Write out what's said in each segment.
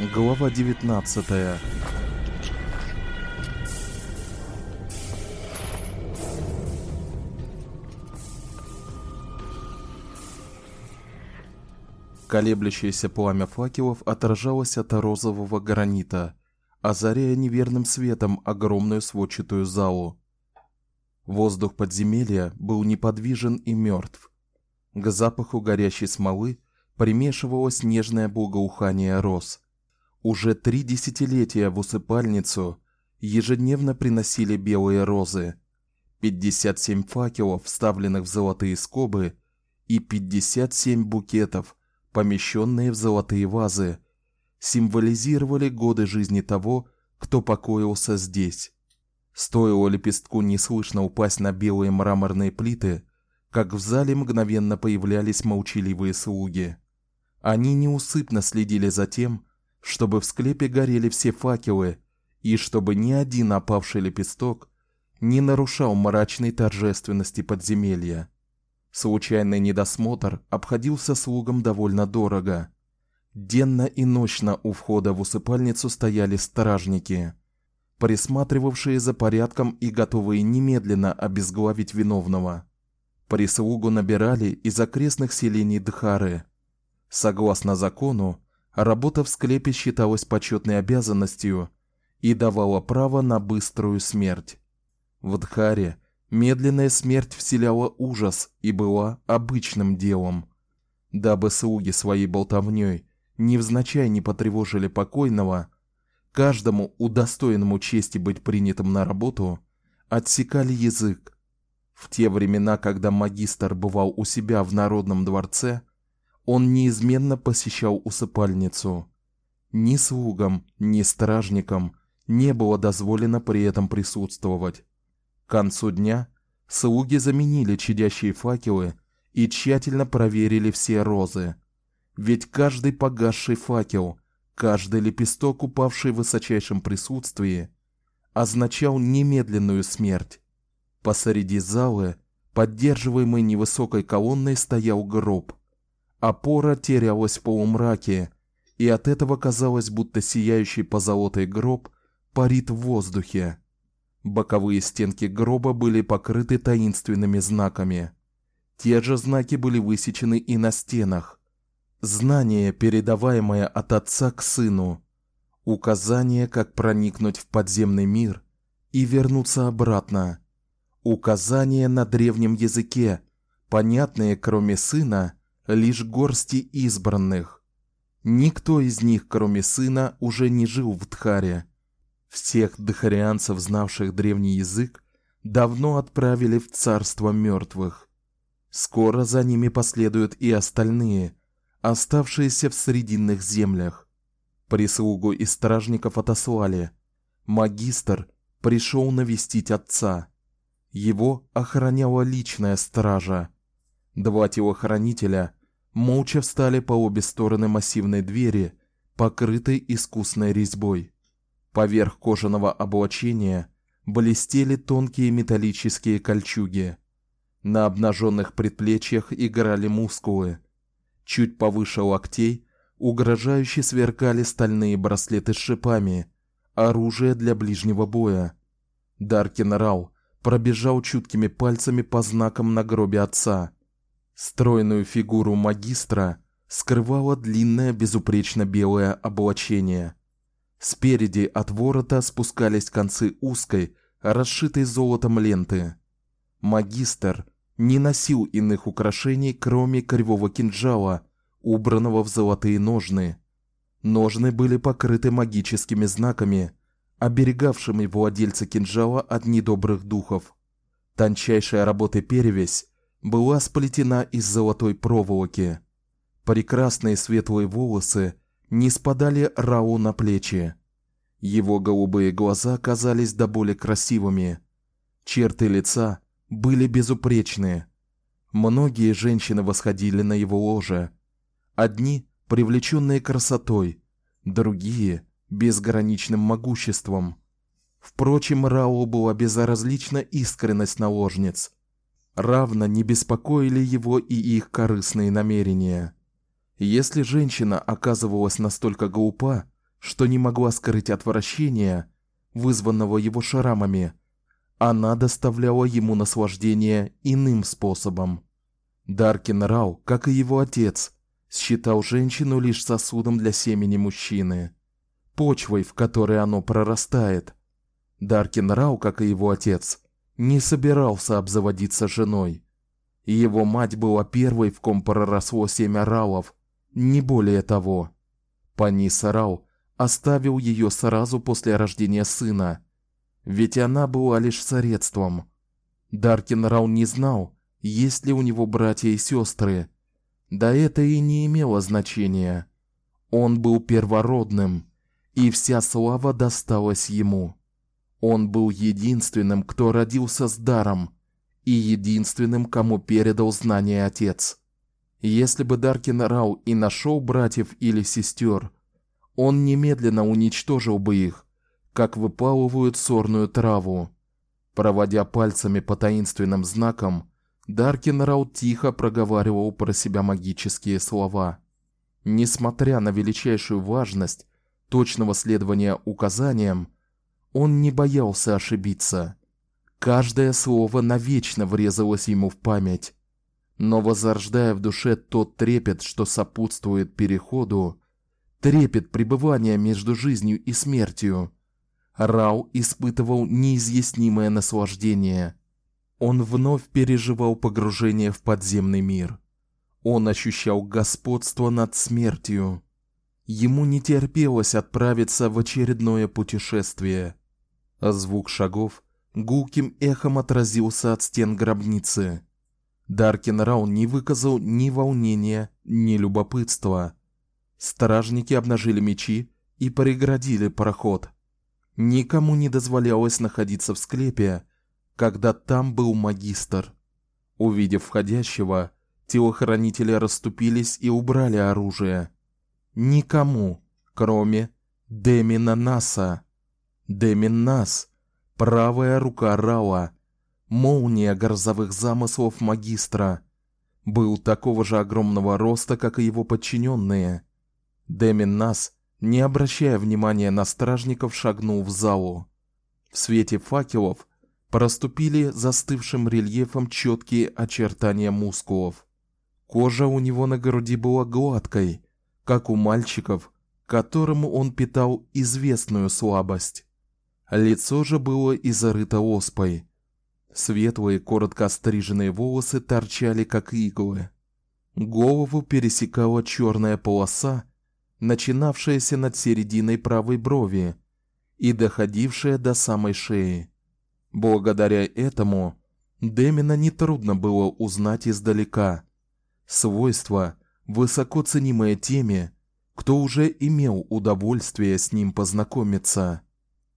Глава 19. Колеблющееся пламя факелов отражалось от розового гранита, озаряя неверным светом огромную сводчатую залу. Воздух подземелья был неподвижен и мертв. К запаху горящей смолы примешивалось нежное благоухание роз. Уже три десятилетия в усыпальницу ежедневно приносили белые розы. 57 факелов, вставленных в золотые скобы, и 57 букетов, помещенные в золотые вазы, символизировали годы жизни того, кто покоился здесь. Стоило лепестку неслышно упасть на белые мраморные плиты, как в зале мгновенно появлялись молчаливые слуги. Они неусыпно следили за тем, чтобы в склепе горели все факелы и чтобы ни один опавший лепесток не нарушал мрачной торжественности подземелья. Случайный недосмотр обходился слугам довольно дорого. Денно и ночно у входа в усыпальницу стояли стражники, присматривавшие за порядком и готовые немедленно обезглавить виновного. Прислугу набирали из окрестных селений Дхары. Согласно закону, Работа в склепе считалась почетной обязанностью и давала право на быструю смерть. В Дхаре медленная смерть вселяла ужас и была обычным делом. Дабы слуги своей болтовнёй невзначай не потревожили покойного, каждому удостоенному чести быть принятым на работу отсекали язык. В те времена, когда магистр бывал у себя в народном дворце, он неизменно посещал усыпальницу. Ни слугам, ни стражникам не было дозволено при этом присутствовать. К концу дня слуги заменили чадящие факелы и тщательно проверили все розы. Ведь каждый погасший факел, каждый лепесток, упавший в высочайшем присутствии, означал немедленную смерть. Посреди залы, поддерживаемый невысокой колонной, стоял гроб. Опора терялась в полумраке, и от этого казалось, будто сияющий позолотой гроб парит в воздухе. Боковые стенки гроба были покрыты таинственными знаками. Те же знаки были высечены и на стенах. Знание, передаваемое от отца к сыну, указание, как проникнуть в подземный мир и вернуться обратно. Указания на древнем языке, понятные кроме сына лишь горсти избранных. Никто из них, кроме сына, уже не жил в Дхаре. Всех дхарианцев, знавших древний язык, давно отправили в царство мертвых. Скоро за ними последуют и остальные, оставшиеся в срединных землях. Прислугу и стражников отослали. Магистр пришел навестить отца. Его охраняла личная стража. Два телохранителя молча встали по обе стороны массивной двери, покрытой искусной резьбой. Поверх кожаного облачения блестели тонкие металлические кольчуги. На обнаженных предплечьях играли мускулы. Чуть повыше локтей угрожающе сверкали стальные браслеты с шипами, оружие для ближнего боя. Даркин Рау пробежал чуткими пальцами по знакам на гробе отца Стройную фигуру магистра скрывало длинное безупречно белое облачение. Спереди от ворота спускались концы узкой, расшитой золотом ленты. Магистр не носил иных украшений, кроме кривого кинжала, убранного в золотые ножны. Ножны были покрыты магическими знаками, оберегавшими владельца кинжала от недобрых духов. Тончайшая работа перевязь была сплетена из золотой проволоки. Прекрасные светлые волосы не спадали Рау на плечи. Его голубые глаза казались до боли красивыми. Черты лица были безупречные. Многие женщины восходили на его ложе. Одни привлеченные красотой, другие безграничным могуществом. Впрочем, Рау была безразлична искренность наложниц равно не беспокоили его и их корыстные намерения. Если женщина оказывалась настолько глупа, что не могла скрыть отвращения, вызванного его шрамами. Она доставляла ему наслаждение иным способом. Даркин Рау, как и его отец, считал женщину лишь сосудом для семени мужчины, почвой, в которой оно прорастает. Даркин Рау, как и его отец, не собирался обзаводиться женой. Его мать была первой, в ком проросло семя Раулов, не более того. Панис Рау оставил ее сразу после рождения сына, ведь она была лишь средством. Даркин Рау не знал, есть ли у него братья и сестры. Да это и не имело значения. Он был первородным, и вся слава досталась ему. Он был единственным, кто родился с даром, и единственным, кому передал знания отец. Если бы Даркин Рау и нашел братьев или сестер, он немедленно уничтожил бы их, как выпалывают сорную траву. Проводя пальцами по таинственным знакам, Даркин Рау тихо проговаривал про себя магические слова. Несмотря на величайшую важность точного следования указаниям, он не боялся ошибиться. Каждое слово навечно врезалось ему в память. Но возрождая в душе тот трепет, что сопутствует переходу, трепет пребывания между жизнью и смертью, Рау испытывал неизъяснимое наслаждение. Он вновь переживал погружение в подземный мир. Он ощущал господство над смертью. Ему не терпелось отправиться в очередное путешествие. А звук шагов гулким эхом отразился от стен гробницы. Даркин Раун не выказал ни волнения, ни любопытства. Стражники обнажили мечи и преградили проход. Никому не дозволялось находиться в склепе, когда там был магистр. Увидев входящего, телохранители расступились и убрали оружие. Никому, кроме Демина Наса. Демин Нас, правая рука Рауа, молния грозовых замыслов магистра, был такого же огромного роста, как и его подчиненные. Демин Нас, не обращая внимания на стражников, шагнул в залу. В свете факелов проступили застывшим рельефом четкие очертания мускулов. Кожа у него на груди была гладкой, как у мальчиков, которому он питал известную слабость. Лицо же было изрыто оспой. Светлые, коротко стриженные волосы торчали как иглы. Голову пересекала черная полоса, начинавшаяся над серединой правой брови и доходившая до самой шеи. Благодаря этому Демина не трудно было узнать издалека. Свойство, высоко ценимое теми, кто уже имел удовольствие с ним познакомиться.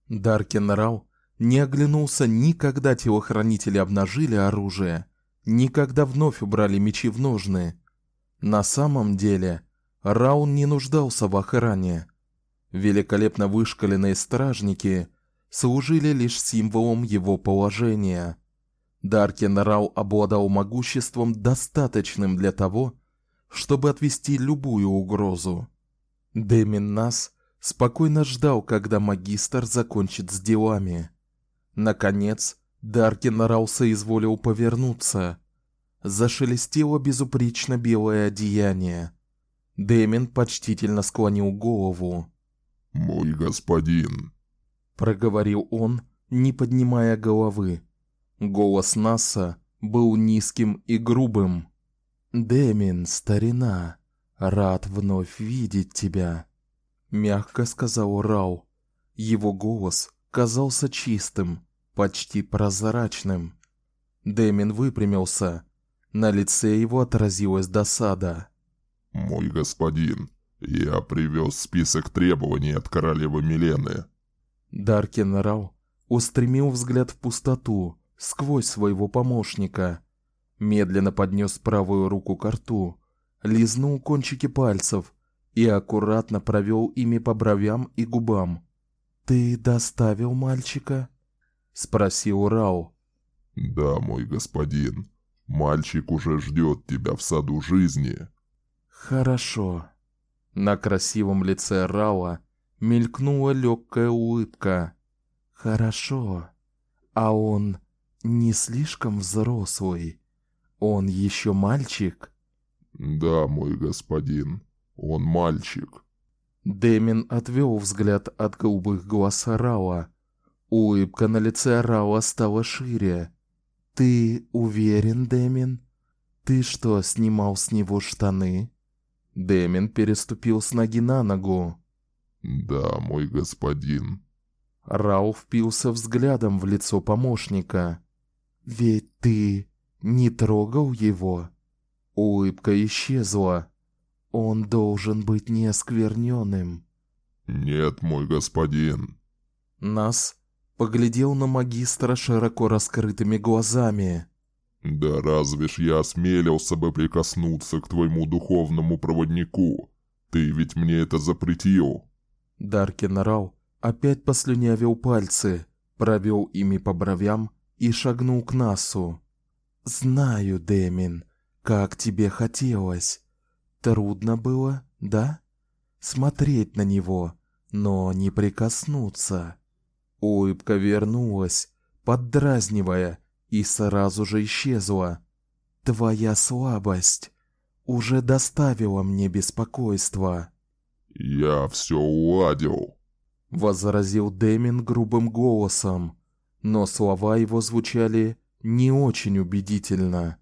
Даркин Рау не оглянулся ни когда телохранители обнажили оружие, ни когда вновь убрали мечи в ножны. На самом деле, Раун не нуждался в охране. Великолепно вышколенные стражники служили лишь символом его положения. Даркин Рау обладал могуществом достаточным для того, чтобы отвести любую угрозу. Демин Нас спокойно ждал, когда магистр закончит с делами. Наконец, Даркин Рауса изволил повернуться. Зашелестело безупречно белое одеяние. Демин почтительно склонил голову. "Мой господин", проговорил он, не поднимая головы. Голос Наса был низким и грубым. "Демин, старина, рад вновь видеть тебя", мягко сказал Рау. Его голос казался чистым, почти прозрачным. Демин выпрямился. На лице его отразилась досада. Мой господин, я привез список требований от королевы Милены. Даркин Рау устремил взгляд в пустоту, сквозь своего помощника, медленно поднес правую руку к рту, лизнул кончики пальцев и аккуратно провел ими по бровям и губам. Ты доставил мальчика? спросил Рау. Да, мой господин. Мальчик уже ждет тебя в саду жизни. Хорошо. На красивом лице Рауа мелькнула легкая улыбка. Хорошо. А он не слишком взрослый. Он еще мальчик. Да, мой господин. Он мальчик. Демин отвел взгляд от голубых глаз Рауа. Улыбка на лице Рауа стала шире. Ты уверен, Демин? Ты что, снимал с него штаны? Демин переступил с ноги на ногу. Да, мой господин. Рау впился взглядом в лицо помощника. Ведь ты не трогал его. Улыбка исчезла. Он должен быть неоскверненным. Нет, мой господин. Нас поглядел на магистра широко раскрытыми глазами. Да разве ж я осмелился бы прикоснуться к твоему духовному проводнику? Ты ведь мне это запретил. Даркин Рау опять послюнявил пальцы, провел ими по бровям и шагнул к Насу. Знаю, Демин, как тебе хотелось. Трудно было, да? Смотреть на него, но не прикоснуться. Улыбка вернулась, поддразнивая, и сразу же исчезла. Твоя слабость уже доставила мне беспокойство. Я все уладил, возразил Демин грубым голосом, но слова его звучали не очень убедительно.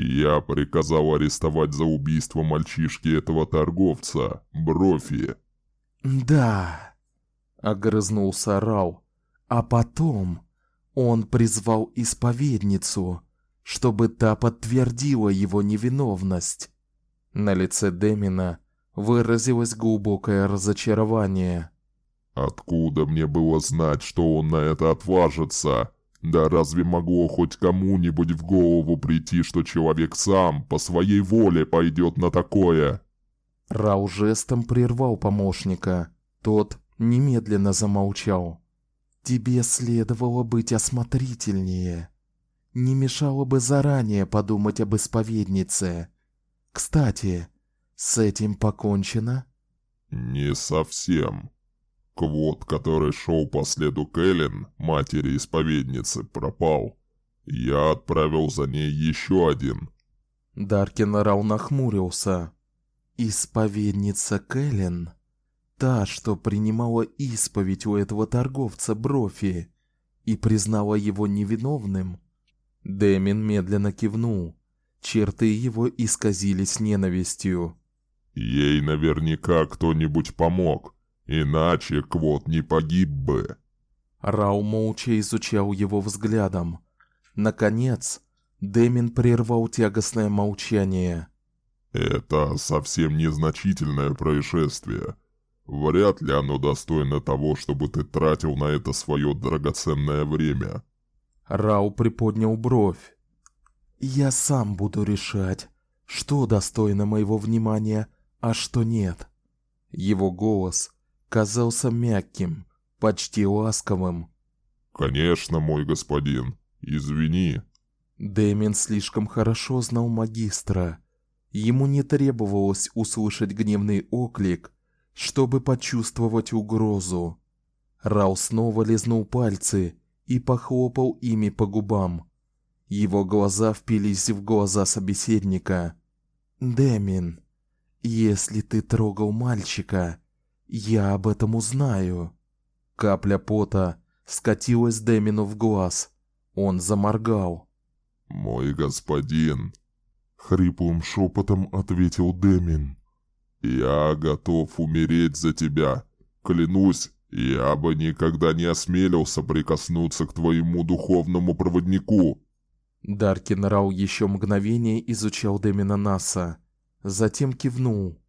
Я приказал арестовать за убийство мальчишки этого торговца, Брофи. Да, огрызнулся Рау. А потом он призвал исповедницу, чтобы та подтвердила его невиновность. На лице Демина выразилось глубокое разочарование. Откуда мне было знать, что он на это отважится? Да разве могло хоть кому-нибудь в голову прийти, что человек сам по своей воле пойдет на такое? Рау жестом прервал помощника. Тот немедленно замолчал. Тебе следовало быть осмотрительнее. Не мешало бы заранее подумать об исповеднице. Кстати, с этим покончено? Не совсем. Квот, который шел по следу Кэлен, матери исповедницы, пропал. Я отправил за ней еще один. Даркин Рау нахмурился. Исповедница Кэлен, та, что принимала исповедь у этого торговца Брофи и признала его невиновным. Демин медленно кивнул. Черты его исказились ненавистью. Ей наверняка кто-нибудь помог. Иначе Квот не погиб бы. Рау молча изучал его взглядом. Наконец, Демин прервал тягостное молчание. Это совсем незначительное происшествие. Вряд ли оно достойно того, чтобы ты тратил на это свое драгоценное время. Рау приподнял бровь. Я сам буду решать, что достойно моего внимания, а что нет. Его голос казался мягким, почти ласковым. Конечно, мой господин. Извини. Дэмин слишком хорошо знал магистра. Ему не требовалось услышать гневный оклик, чтобы почувствовать угрозу. Рау снова лизнул пальцы и похлопал ими по губам. Его глаза впились в глаза собеседника. Дэмин, если ты трогал мальчика, я об этом узнаю. Капля пота скатилась Демину в глаз. Он заморгал. Мой господин, хриплым шепотом ответил Демин. Я готов умереть за тебя. Клянусь, я бы никогда не осмелился прикоснуться к твоему духовному проводнику. Даркин Рау еще мгновение изучал Демина Наса, затем кивнул.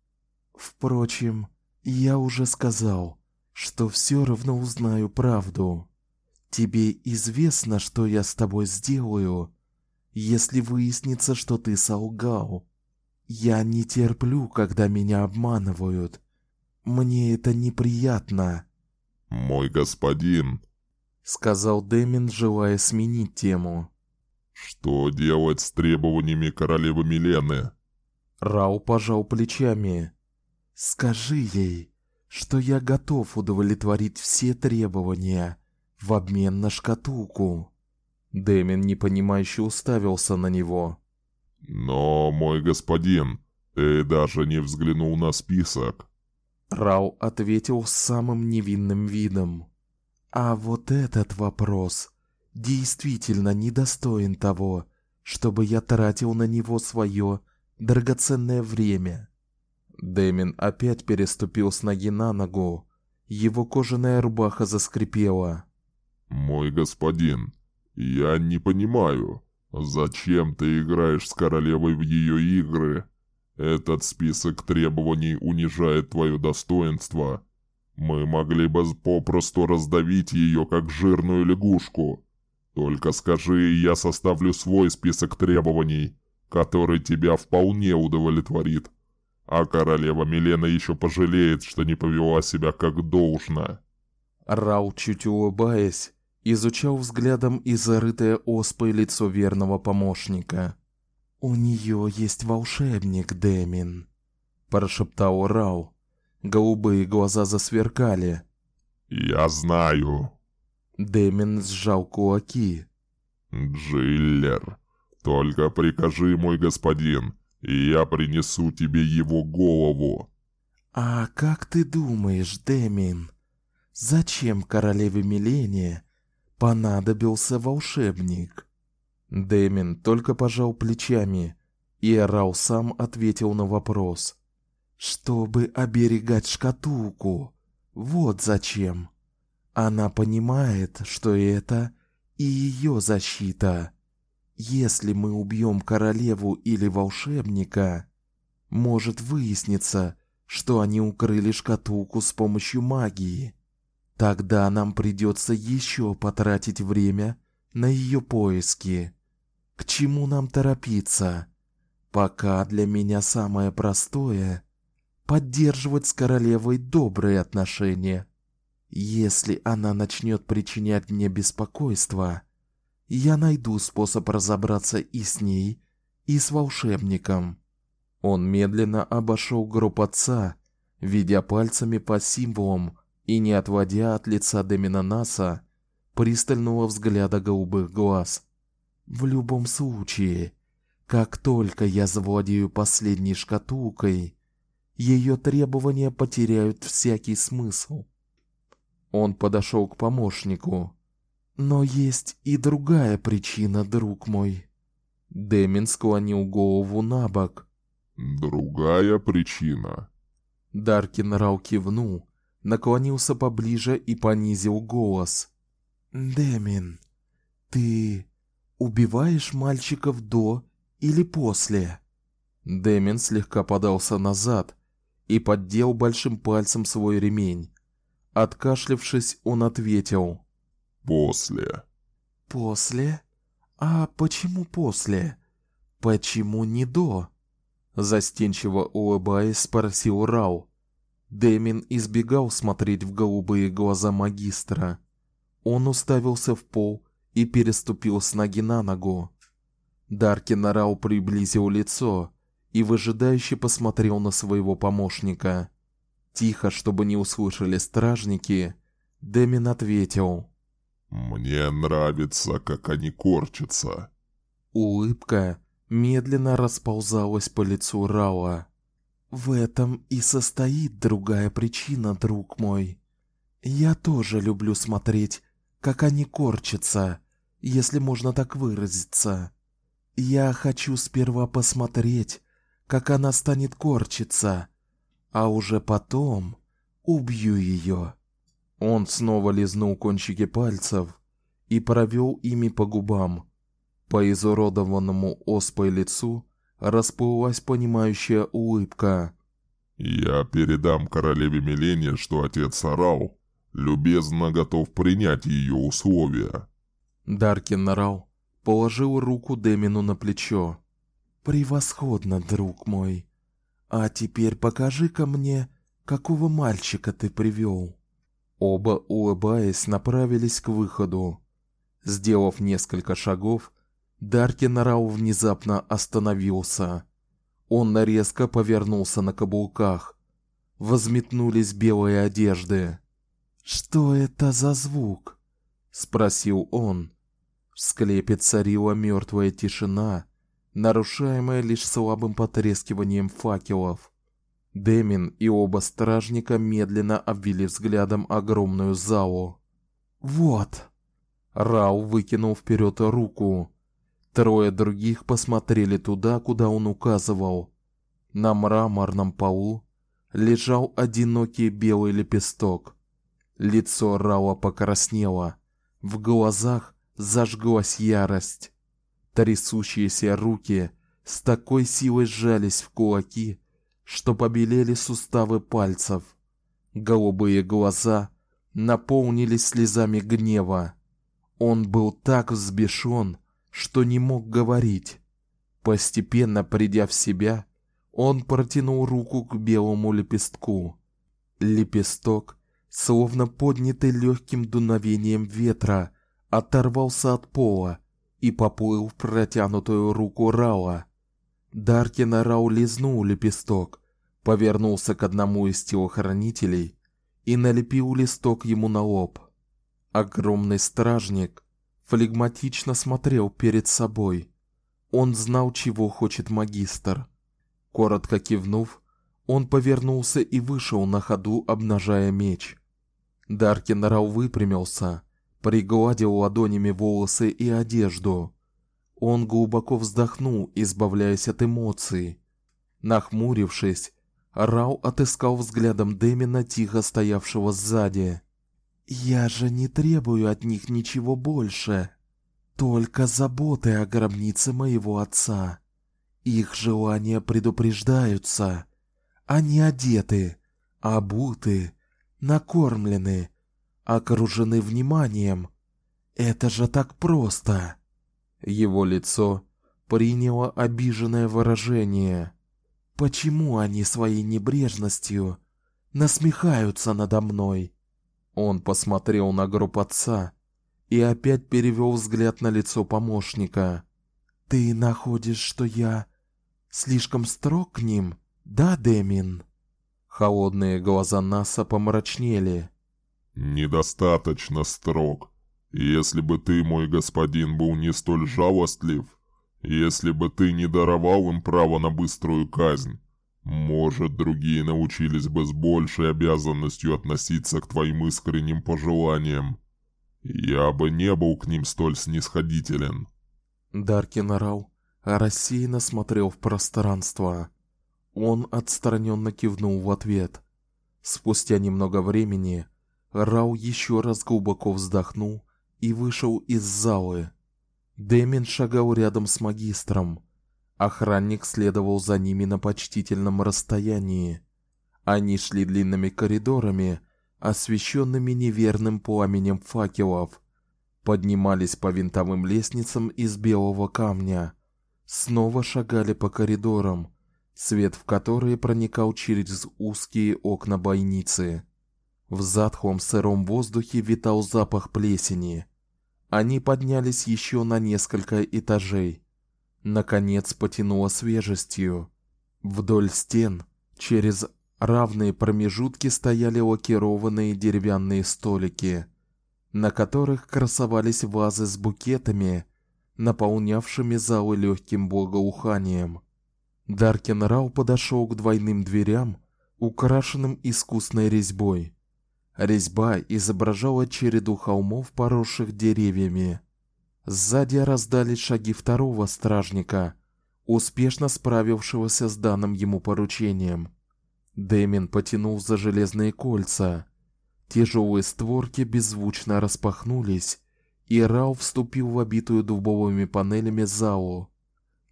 Впрочем, я уже сказал, что все равно узнаю правду. Тебе известно, что я с тобой сделаю, если выяснится, что ты солгал. Я не терплю, когда меня обманывают. Мне это неприятно. Мой господин, сказал Демин, желая сменить тему. Что делать с требованиями королевы Милены? Рау пожал плечами. Скажи ей, что я готов удовлетворить все требования в обмен на шкатулку. Дэмин непонимающе уставился на него. Но, мой господин, ты даже не взглянул на список. Рау ответил с самым невинным видом. А вот этот вопрос действительно недостоин того, чтобы я тратил на него свое драгоценное время. Дэмин опять переступил с ноги на ногу. Его кожаная рубаха заскрипела. Мой господин, я не понимаю, зачем ты играешь с королевой в ее игры? Этот список требований унижает твое достоинство. Мы могли бы попросту раздавить ее, как жирную лягушку. Только скажи, и я составлю свой список требований, который тебя вполне удовлетворит. А королева Милена еще пожалеет, что не повела себя как должно. Рау, чуть улыбаясь, изучал взглядом и зарытое оспой лицо верного помощника. У нее есть волшебник, Демин, прошептал Рау. Голубые глаза засверкали. Я знаю. Демин сжал кулаки. Джиллер, только прикажи, мой господин, и я принесу тебе его голову. А как ты думаешь, Демин, зачем королеве Милене понадобился волшебник? Демин только пожал плечами, и Рау сам ответил на вопрос чтобы оберегать шкатулку. Вот зачем. Она понимает, что это и ее защита. Если мы убьем королеву или волшебника, может выясниться, что они укрыли шкатулку с помощью магии. Тогда нам придется еще потратить время на ее поиски. К чему нам торопиться? Пока для меня самое простое поддерживать с королевой добрые отношения. Если она начнет причинять мне беспокойство, я найду способ разобраться и с ней, и с волшебником. Он медленно обошел гроб отца, ведя пальцами по символам и не отводя от лица Деминанаса пристального взгляда голубых глаз. В любом случае, как только я завладею последней шкатулкой, ее требования потеряют всякий смысл. Он подошел к помощнику. Но есть и другая причина, друг мой. Демин склонил голову набок. Другая причина. Даркин Рау кивнул, наклонился поближе и понизил голос. Демин, ты убиваешь мальчиков до или после? Демин слегка подался назад, и поддел большим пальцем свой ремень. Откашлявшись, он ответил: "После". "После? А почему после? Почему не до?" Застенчиво улыбаясь, спросил Рау. Демин избегал смотреть в голубые глаза магистра. Он уставился в пол и переступил с ноги на ногу. Даркин Рау приблизил лицо, и выжидающе посмотрел на своего помощника. Тихо, чтобы не услышали стражники, Демин ответил: "Мне нравится, как они корчатся". Улыбка медленно расползалась по лицу Рауа. В этом и состоит другая причина, друг мой. Я тоже люблю смотреть, как они корчатся, если можно так выразиться. Я хочу сперва посмотреть, как она станет корчиться, а уже потом убью ее. Он снова лизнул кончики пальцев и провел ими по губам. По изуродованному оспой лицу расплылась понимающая улыбка. Я передам королеве Милене, что отец Рау любезно готов принять ее условия. Даркин Рау положил руку Демину на плечо. Превосходно, друг мой. А теперь покажи-ка мне, какого мальчика ты привел. Оба, улыбаясь, направились к выходу. Сделав несколько шагов, Даркин Рау внезапно остановился. Он резко повернулся на каблуках. возметнулись белые одежды. Что это за звук? спросил он. В склепе царила мертвая тишина, нарушаемая лишь слабым потрескиванием факелов. Демин и оба стражника медленно обвели взглядом огромную залу. Вот. Рау выкинул вперед руку. Трое других посмотрели туда, куда он указывал. На мраморном полу лежал одинокий белый лепесток. Лицо Рауа покраснело, в глазах зажглась ярость. Трясущиеся руки с такой силой сжались в кулаки, что побелели суставы пальцев. Голубые глаза наполнились слезами гнева. Он был так взбешен, что не мог говорить. Постепенно придя в себя, он протянул руку к белому лепестку. Лепесток, словно поднятый легким дуновением ветра, оторвался от пола и поплыл в протянутую руку Рауа. Даркин Рау лизнул лепесток, повернулся к одному из телохранителей и налепил листок ему на лоб. Огромный стражник флегматично смотрел перед собой. Он знал, чего хочет магистр. Коротко кивнув, он повернулся и вышел на ходу, обнажая меч. Даркин Рау выпрямился, пригладил ладонями волосы и одежду. Он глубоко вздохнул, избавляясь от эмоций. Нахмурившись, Рау отыскал взглядом Демина, тихо стоявшего сзади. Я же не требую от них ничего больше, только заботы о гробнице моего отца. Их желания предупреждаются. Они одеты, обуты, накормлены, окружены вниманием. Это же так просто. Его лицо приняло обиженное выражение. Почему они своей небрежностью насмехаются надо мной? Он посмотрел на гроб отца и опять перевел взгляд на лицо помощника. Ты находишь, что я слишком строг к ним, да, Демин? Холодные глаза Наса помрачнели. Недостаточно строг. Если бы ты, мой господин, был не столь жалостлив, если бы ты не даровал им право на быструю казнь, может, другие научились бы с большей обязанностью относиться к твоим искренним пожеланиям. Я бы не был к ним столь снисходителен. Даркин орал, а рассеянно смотрел в пространство. Он отстраненно кивнул в ответ. Спустя немного времени Рау еще раз глубоко вздохнул и вышел из залы. Демин шагал рядом с магистром. Охранник следовал за ними на почтительном расстоянии. Они шли длинными коридорами, освещенными неверным пламенем факелов, поднимались по винтовым лестницам из белого камня, снова шагали по коридорам, свет в которые проникал через узкие окна бойницы. В затхлом сыром воздухе витал запах плесени. Они поднялись еще на несколько этажей наконец потянуло свежестью. Вдоль стен, через равные промежутки стояли лакированные деревянные столики, на которых красовались вазы с букетами, наполнявшими залы легким благоуханием. Даркин Рау подошел к двойным дверям, украшенным искусной резьбой. Резьба изображала череду холмов, поросших деревьями. Сзади раздались шаги второго стражника, успешно справившегося с данным ему поручением. Дэмин потянул за железные кольца. Тяжелые створки беззвучно распахнулись, и Рау вступил в обитую дубовыми панелями залу.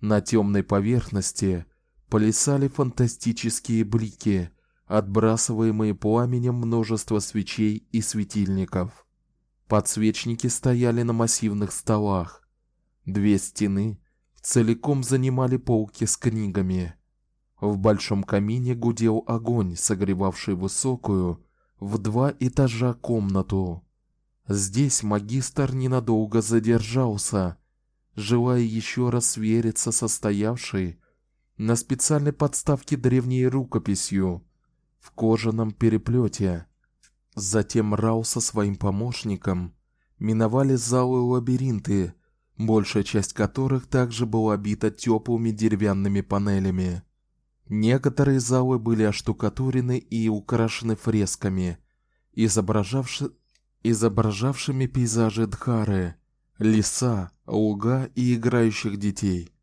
На темной поверхности плясали фантастические блики, отбрасываемые пламенем множества свечей и светильников. Подсвечники стояли на массивных столах. Две стены целиком занимали полки с книгами. В большом камине гудел огонь, согревавший высокую в два этажа комнату. Здесь магистр ненадолго задержался, желая еще раз свериться со стоявшей на специальной подставке древней рукописью, в кожаном переплете. Затем Рау со своим помощником миновали залы лабиринты, большая часть которых также была обита теплыми деревянными панелями. Некоторые залы были оштукатурены и украшены фресками, изображавши... изображавшими пейзажи Дхары, леса, луга и играющих детей.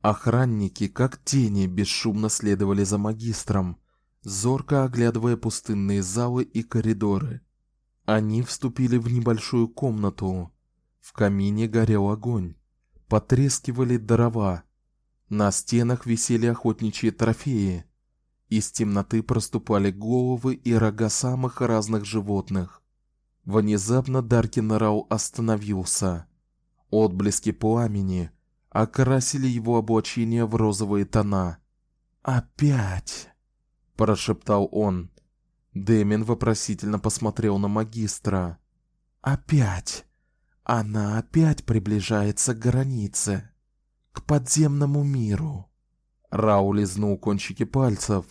Охранники, как тени, бесшумно следовали за магистром, зорко оглядывая пустынные залы и коридоры. Они вступили в небольшую комнату. В камине горел огонь. Потрескивали дрова. На стенах висели охотничьи трофеи. Из темноты проступали головы и рога самых разных животных. Внезапно Даркин остановился. Отблески пламени окрасили его облачение в розовые тона. "Опять", прошептал он. Дэмин вопросительно посмотрел на магистра. "Опять? Она опять приближается к границе, к подземному миру". Рау лизнул кончики пальцев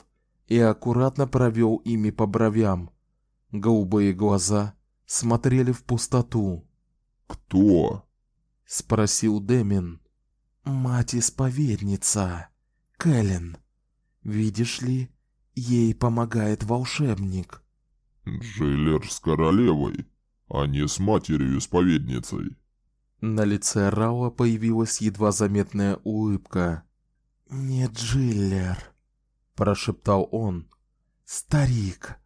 и аккуратно провел ими по бровям. Голубые глаза смотрели в пустоту. Кто? спросил Демин. Мать-исповедница, Кэлен. Видишь ли, ей помогает волшебник. Джиллер с королевой, а не с матерью-исповедницей. На лице Рауа появилась едва заметная улыбка. "Не Джиллер", прошептал он. "Старик,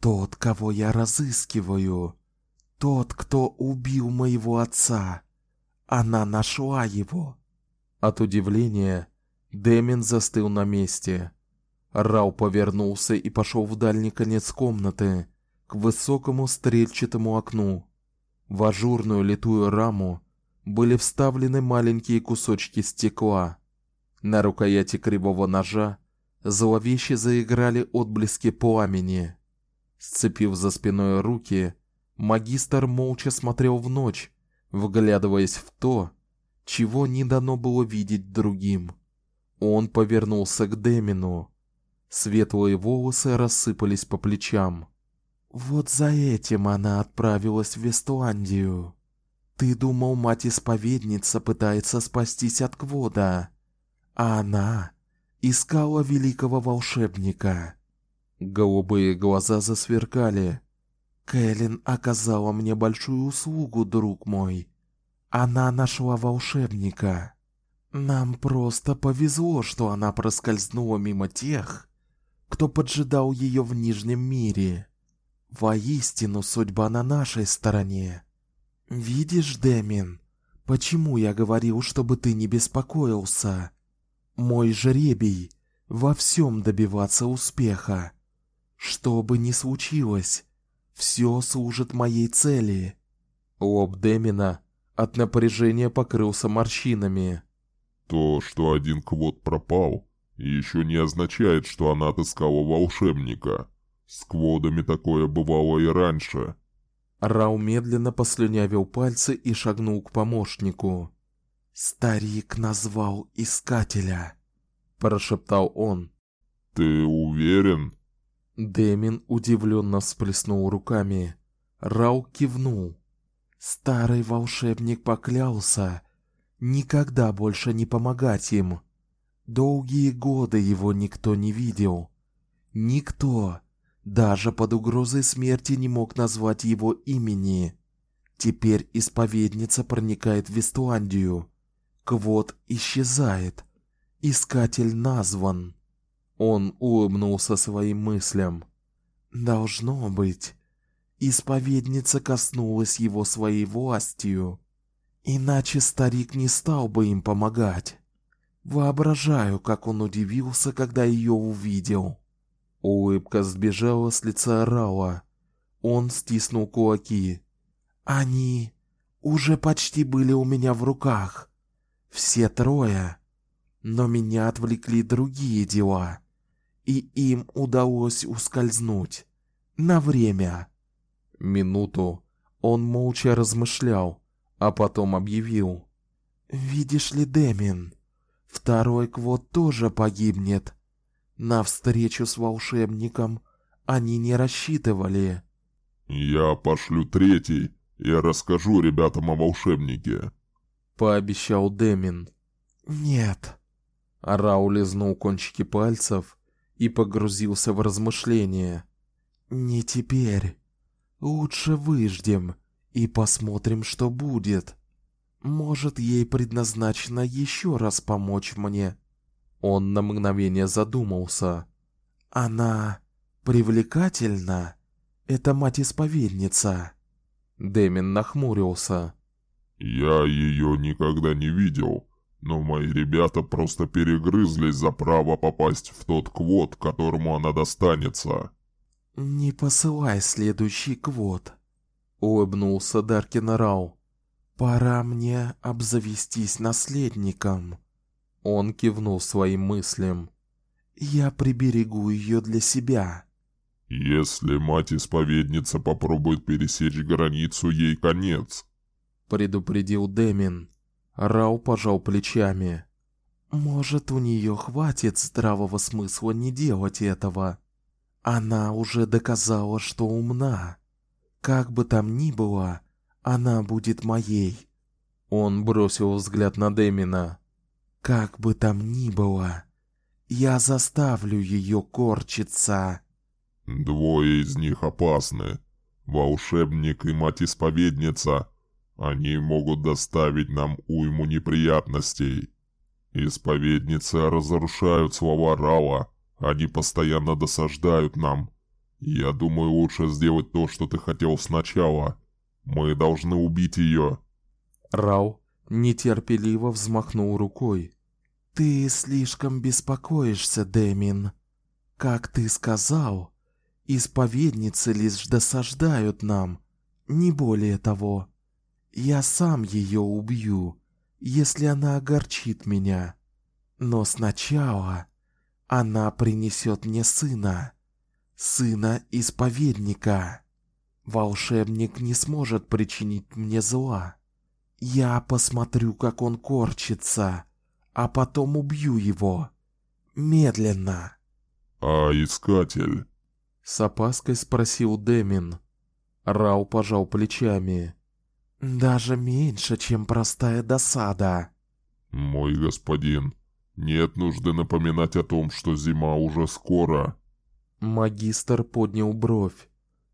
тот, кого я разыскиваю, тот, кто убил моего отца. Она нашла его". От удивления Демин застыл на месте. Рау повернулся и пошел в дальний конец комнаты, к высокому стрельчатому окну. В ажурную литую раму были вставлены маленькие кусочки стекла. На рукояти кривого ножа зловеще заиграли отблески пламени. Сцепив за спиной руки, магистр молча смотрел в ночь, вглядываясь в то, чего не дано было видеть другим. Он повернулся к Демину. Светлые волосы рассыпались по плечам. Вот за этим она отправилась в Вестландию. Ты думал, мать-исповедница пытается спастись от Квода, а она искала великого волшебника. Голубые глаза засверкали. Кэлен оказала мне большую услугу, друг мой. Она нашла волшебника. Нам просто повезло, что она проскользнула мимо тех, кто поджидал ее в Нижнем мире. Воистину судьба на нашей стороне. Видишь, Демин, почему я говорил, чтобы ты не беспокоился? Мой жребий во всем добиваться успеха. Что бы ни случилось, все служит моей цели. Лоб Демина от напряжения покрылся морщинами. То, что один квот пропал, еще не означает, что она отыскала волшебника. С кводами такое бывало и раньше. Рау медленно послюнявил пальцы и шагнул к помощнику. Старик назвал искателя, прошептал он. Ты уверен? Демин удивленно всплеснул руками. Рау кивнул. Старый волшебник поклялся никогда больше не помогать им. Долгие годы его никто не видел. Никто, даже под угрозой смерти не мог назвать его имени. Теперь исповедница проникает в Вестландию. Квот исчезает. Искатель назван. Он улыбнулся своим мыслям. Должно быть, Исповедница коснулась его своей властью, иначе старик не стал бы им помогать. Воображаю, как он удивился, когда ее увидел. Улыбка сбежала с лица Рауа. Он стиснул кулаки. Они уже почти были у меня в руках. Все трое. Но меня отвлекли другие дела, и им удалось ускользнуть на время. Минуту он молча размышлял, а потом объявил: "Видишь ли, Демин, второй квот тоже погибнет. На встречу с волшебником они не рассчитывали. Я пошлю третий и расскажу ребятам о волшебнике, пообещал Демин. Нет. Рау лизнул кончики пальцев и погрузился в размышления. Не теперь. Лучше выждем и посмотрим, что будет. Может, ей предназначено еще раз помочь мне. Он на мгновение задумался. Она привлекательна. Это мать-исповедница. Демин нахмурился. Я ее никогда не видел, но мои ребята просто перегрызлись за право попасть в тот квот, которому она достанется. Не посылай следующий квот, улыбнулся Даркин Рау. Пора мне обзавестись наследником. Он кивнул своим мыслям. Я приберегу ее для себя. Если мать-исповедница попробует пересечь границу, ей конец, предупредил Демин. Рау пожал плечами. Может, у нее хватит здравого смысла не делать этого. Она уже доказала, что умна. Как бы там ни было, она будет моей. Он бросил взгляд на Демина. Как бы там ни было, я заставлю ее корчиться. Двое из них опасны. Волшебник и мать-исповедница. Они могут доставить нам уйму неприятностей. Исповедницы разрушают слова Рала. Они постоянно досаждают нам. Я думаю, лучше сделать то, что ты хотел сначала. Мы должны убить ее. Рау нетерпеливо взмахнул рукой. Ты слишком беспокоишься, Демин. Как ты сказал, исповедницы лишь досаждают нам, не более того. Я сам ее убью, если она огорчит меня. Но сначала она принесет мне сына, сына исповедника. Волшебник не сможет причинить мне зла. Я посмотрю, как он корчится, а потом убью его. Медленно. А искатель? С опаской спросил Демин. Рау пожал плечами. Даже меньше, чем простая досада. Мой господин, нет нужды напоминать о том, что зима уже скоро. Магистр поднял бровь.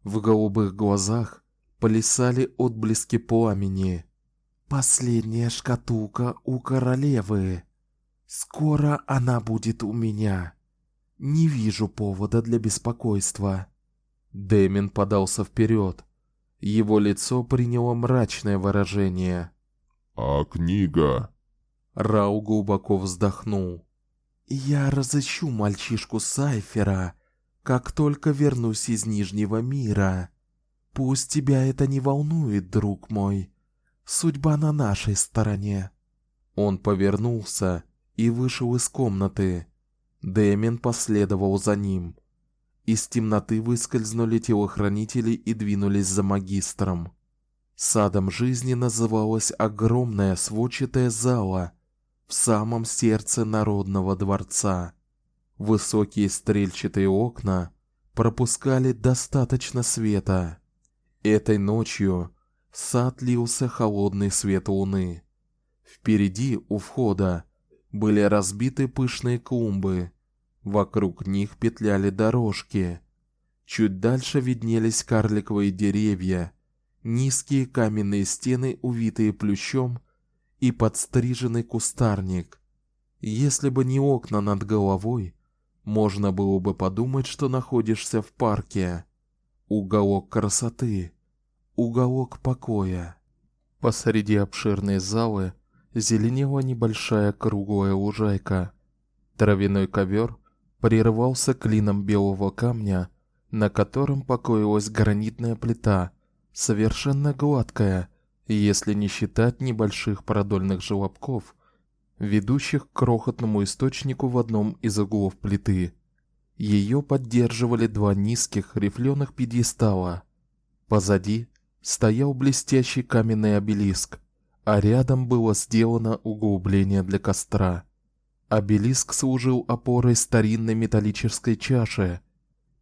В голубых глазах плясали отблески пламени. Последняя шкатулка у королевы. Скоро она будет у меня. Не вижу повода для беспокойства. Демин подался вперед. Его лицо приняло мрачное выражение. А книга? Рау глубоко вздохнул. Я разыщу мальчишку Сайфера как только вернусь из Нижнего мира. Пусть тебя это не волнует, друг мой. Судьба на нашей стороне. Он повернулся и вышел из комнаты. Дэмин последовал за ним. Из темноты выскользнули телохранители и двинулись за магистром. Садом жизни называлась огромная сводчатая зала в самом сердце народного дворца. Высокие стрельчатые окна пропускали достаточно света. Этой ночью сад лился холодный свет луны. Впереди у входа были разбиты пышные клумбы. Вокруг них петляли дорожки. Чуть дальше виднелись карликовые деревья, низкие каменные стены, увитые плющом, и подстриженный кустарник. Если бы не окна над головой, можно было бы подумать, что находишься в парке. Уголок красоты, уголок покоя. Посреди обширной залы зеленела небольшая круглая лужайка. Травяной ковер прерывался клином белого камня, на котором покоилась гранитная плита, совершенно гладкая, если не считать небольших продольных желобков, ведущих к крохотному источнику в одном из углов плиты. Ее поддерживали два низких рифленых пьедестала. Позади стоял блестящий каменный обелиск, а рядом было сделано углубление для костра. Обелиск служил опорой старинной металлической чаши.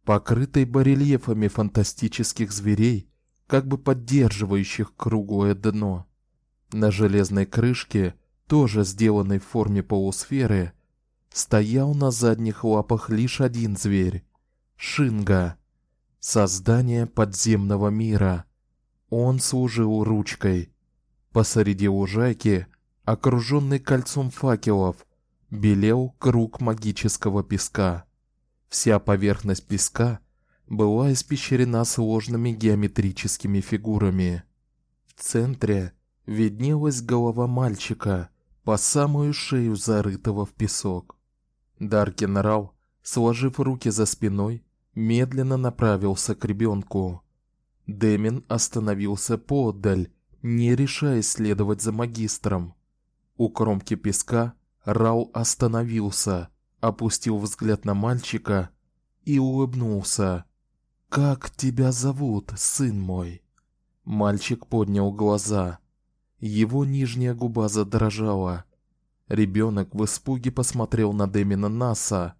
покрытой барельефами фантастических зверей, как бы поддерживающих круглое дно. На железной крышке, тоже сделанной в форме полусферы, стоял на задних лапах лишь один зверь Шинга, создание подземного мира. Он служил ручкой. Посреди лужайки, окружённый кольцом факелов, белел круг магического песка. Вся поверхность песка была испещрена сложными геометрическими фигурами. В центре виднелась голова мальчика, по самую шею зарытого в песок. Даркин Рау, сложив руки за спиной, медленно направился к ребенку. Демин остановился поодаль, не решаясь следовать за магистром. У кромки песка Рау остановился, опустил взгляд на мальчика и улыбнулся. Как тебя зовут, сын мой? Мальчик поднял глаза. Его нижняя губа задрожала. Ребенок в испуге посмотрел на Демина Наса.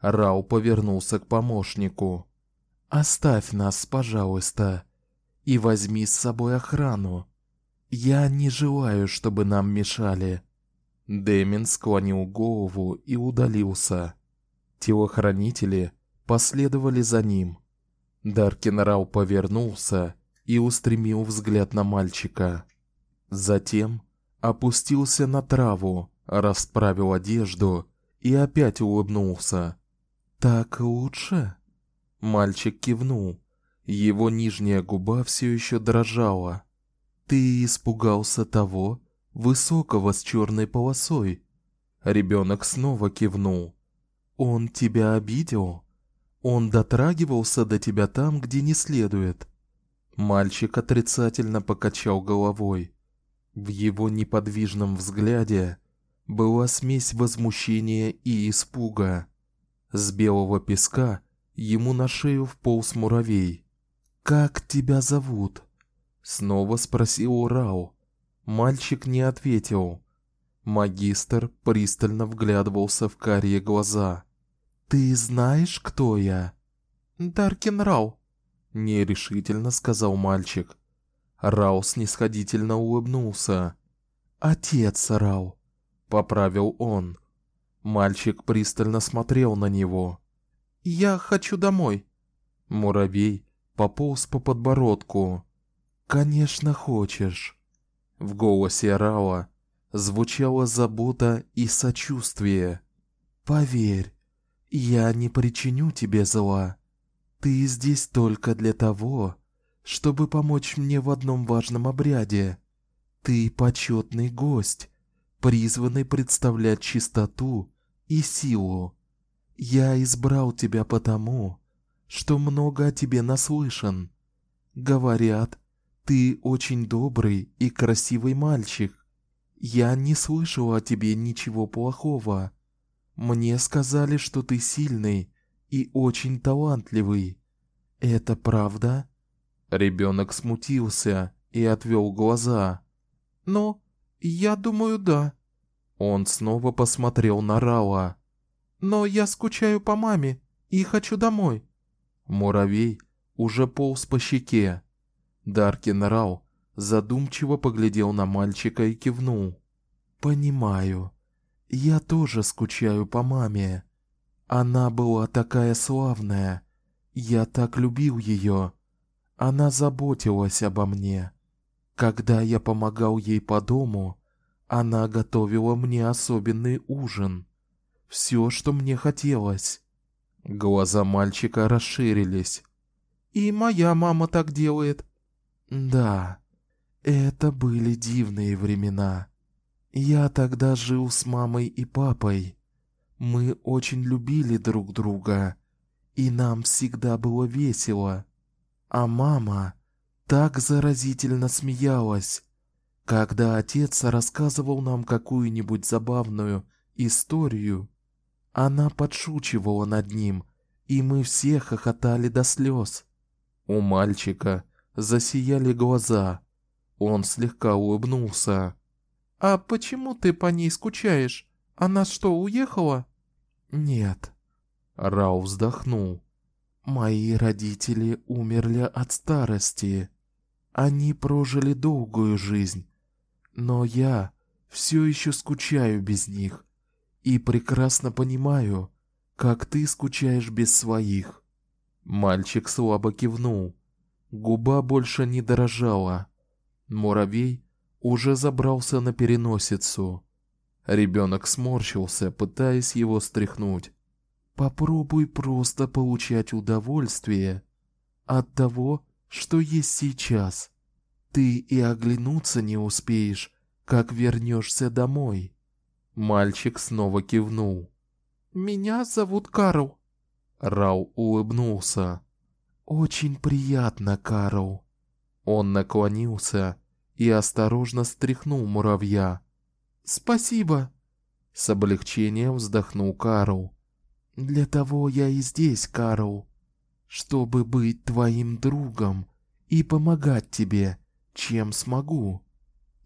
Рау повернулся к помощнику. Оставь нас, пожалуйста, и возьми с собой охрану. Я не желаю, чтобы нам мешали. Демин склонил голову и удалился. Телохранители последовали за ним. Даркин Рау повернулся и устремил взгляд на мальчика. Затем опустился на траву, расправил одежду и опять улыбнулся. Так лучше? Мальчик кивнул. Его нижняя губа все еще дрожала. Ты испугался того, высокого с черной полосой. Ребенок снова кивнул. Он тебя обидел? Он дотрагивался до тебя там, где не следует. Мальчик отрицательно покачал головой. В его неподвижном взгляде была смесь возмущения и испуга. С белого песка ему на шею вполз муравей. Как тебя зовут? снова спросил Рау. Мальчик не ответил. Магистр пристально вглядывался в карие глаза. Ты знаешь, кто я? Даркин Рау, нерешительно сказал мальчик. Рау снисходительно улыбнулся. Отец Рау, поправил он. Мальчик пристально смотрел на него. Я хочу домой. Муравей пополз по подбородку. Конечно, хочешь. В голосе Рауа звучала забота и сочувствие. Поверь, я не причиню тебе зла. Ты здесь только для того, чтобы помочь мне в одном важном обряде. Ты почетный гость, призванный представлять чистоту и силу. Я избрал тебя потому, что много о тебе наслышан. Говорят, ты очень добрый и красивый мальчик. Я не слышал о тебе ничего плохого. Мне сказали, что ты сильный и очень талантливый. Это правда? Ребенок смутился и отвел глаза. "Ну, я думаю, да". Он снова посмотрел на Рауа. "Но я скучаю по маме и хочу домой". Муравей уже полз по щеке. Даркин Рау задумчиво поглядел на мальчика и кивнул. Понимаю. Я тоже скучаю по маме. Она была такая славная. Я так любил ее. Она заботилась обо мне. Когда я помогал ей по дому, она готовила мне особенный ужин. Все, что мне хотелось. Глаза мальчика расширились. И моя мама так делает. Да, это были дивные времена. Я тогда жил с мамой и папой. Мы очень любили друг друга, и нам всегда было весело. А мама так заразительно смеялась, когда отец рассказывал нам какую-нибудь забавную историю. Она подшучивала над ним, и мы все хохотали до слез. У мальчика засияли глаза. Он слегка улыбнулся. А почему ты по ней скучаешь? Она что, уехала? Нет. Рау вздохнул. Мои родители умерли от старости. Они прожили долгую жизнь, но я все еще скучаю без них и прекрасно понимаю, как ты скучаешь без своих. Мальчик слабо кивнул. Губа больше не дрожала. Муравей уже забрался на переносицу. Ребенок сморщился, пытаясь его стряхнуть. Попробуй просто получать удовольствие от того, что есть сейчас. Ты и оглянуться не успеешь, как вернешься домой. Мальчик снова кивнул. Меня зовут Карл. Рау улыбнулся. Очень приятно, Карл. Он наклонился и осторожно стряхнул муравья. Спасибо. С облегчением вздохнул Карл. Для того я и здесь, Карл, чтобы быть твоим другом и помогать тебе, чем смогу.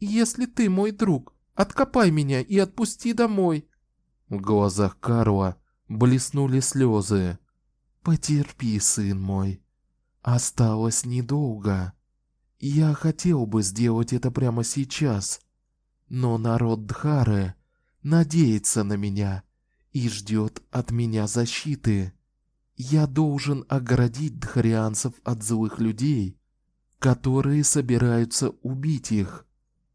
Если ты мой друг, откопай меня и отпусти домой. В глазах Карла блеснули слезы. Потерпи, сын мой. Осталось недолго. Я хотел бы сделать это прямо сейчас, но народ Дхары надеется на меня и ждет от меня защиты. Я должен оградить дхарианцев от злых людей, которые собираются убить их.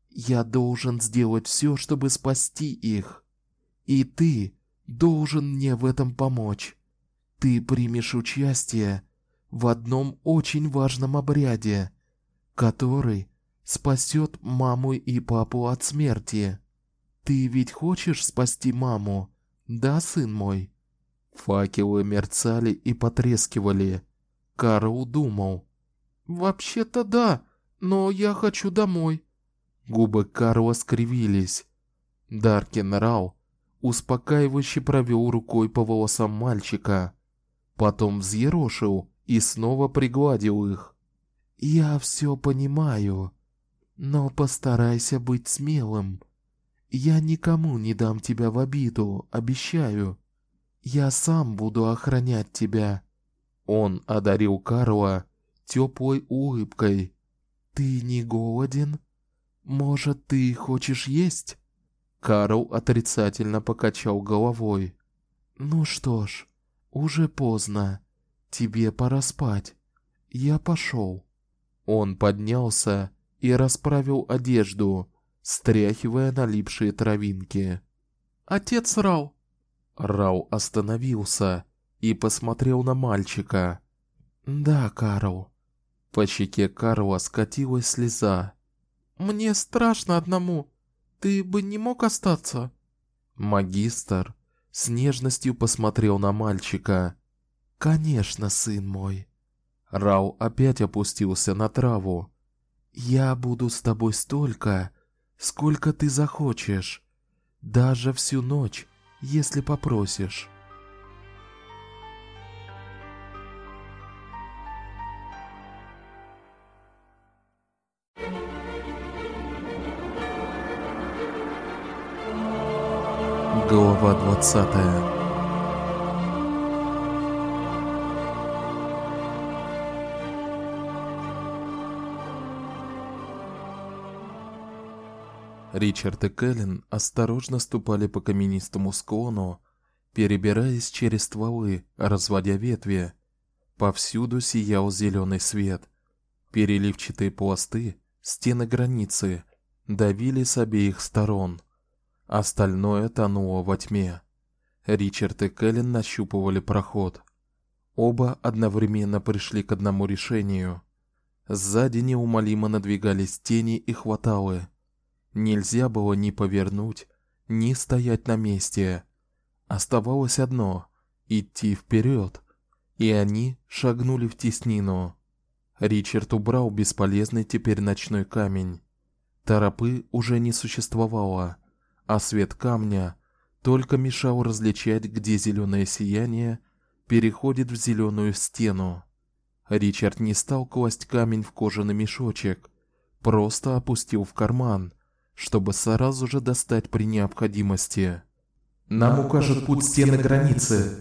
Я должен сделать все, чтобы спасти их. И ты должен мне в этом помочь. Ты примешь участие в одном очень важном обряде, который спасет маму и папу от смерти. Ты ведь хочешь спасти маму, да, сын мой? Факелы мерцали и потрескивали. Карл думал: "Вообще-то да, но я хочу домой". Губы Карла скривились. Даркин Рау успокаивающе провел рукой по волосам мальчика, потом взъерошил и снова пригладил их. Я все понимаю, но постарайся быть смелым. Я никому не дам тебя в обиду, обещаю. Я сам буду охранять тебя. Он одарил Карла теплой улыбкой. Ты не голоден? Может, ты хочешь есть? Карл отрицательно покачал головой. Ну что ж, уже поздно. Тебе пора спать. Я пошел. Он поднялся и расправил одежду, стряхивая налипшие травинки. Отец Рау. Рау остановился и посмотрел на мальчика. Да, Карл. По щеке Карла скатилась слеза. Мне страшно одному. Ты бы не мог остаться? Магистр с нежностью посмотрел на мальчика. Конечно, сын мой. Рау опять опустился на траву. Я буду с тобой столько, сколько ты захочешь, даже всю ночь, если попросишь. Глава двадцатая. Ричард и Кэлен осторожно ступали по каменистому склону, перебираясь через стволы, разводя ветви. Повсюду сиял зеленый свет. Переливчатые пласты, стены границы давили с обеих сторон. Остальное тонуло во тьме. Ричард и Кэлен нащупывали проход. Оба одновременно пришли к одному решению. Сзади неумолимо надвигались тени и хваталы. Нельзя было ни повернуть, ни стоять на месте. Оставалось одно идти вперед, и они шагнули в теснину. Ричард убрал бесполезный теперь ночной камень. Торопы уже не существовало а свет камня только мешал различать, где зеленое сияние переходит в зеленую стену. Ричард не стал класть камень в кожаный мешочек, просто опустил в карман, чтобы сразу же достать при необходимости. Нам укажет путь стены границы,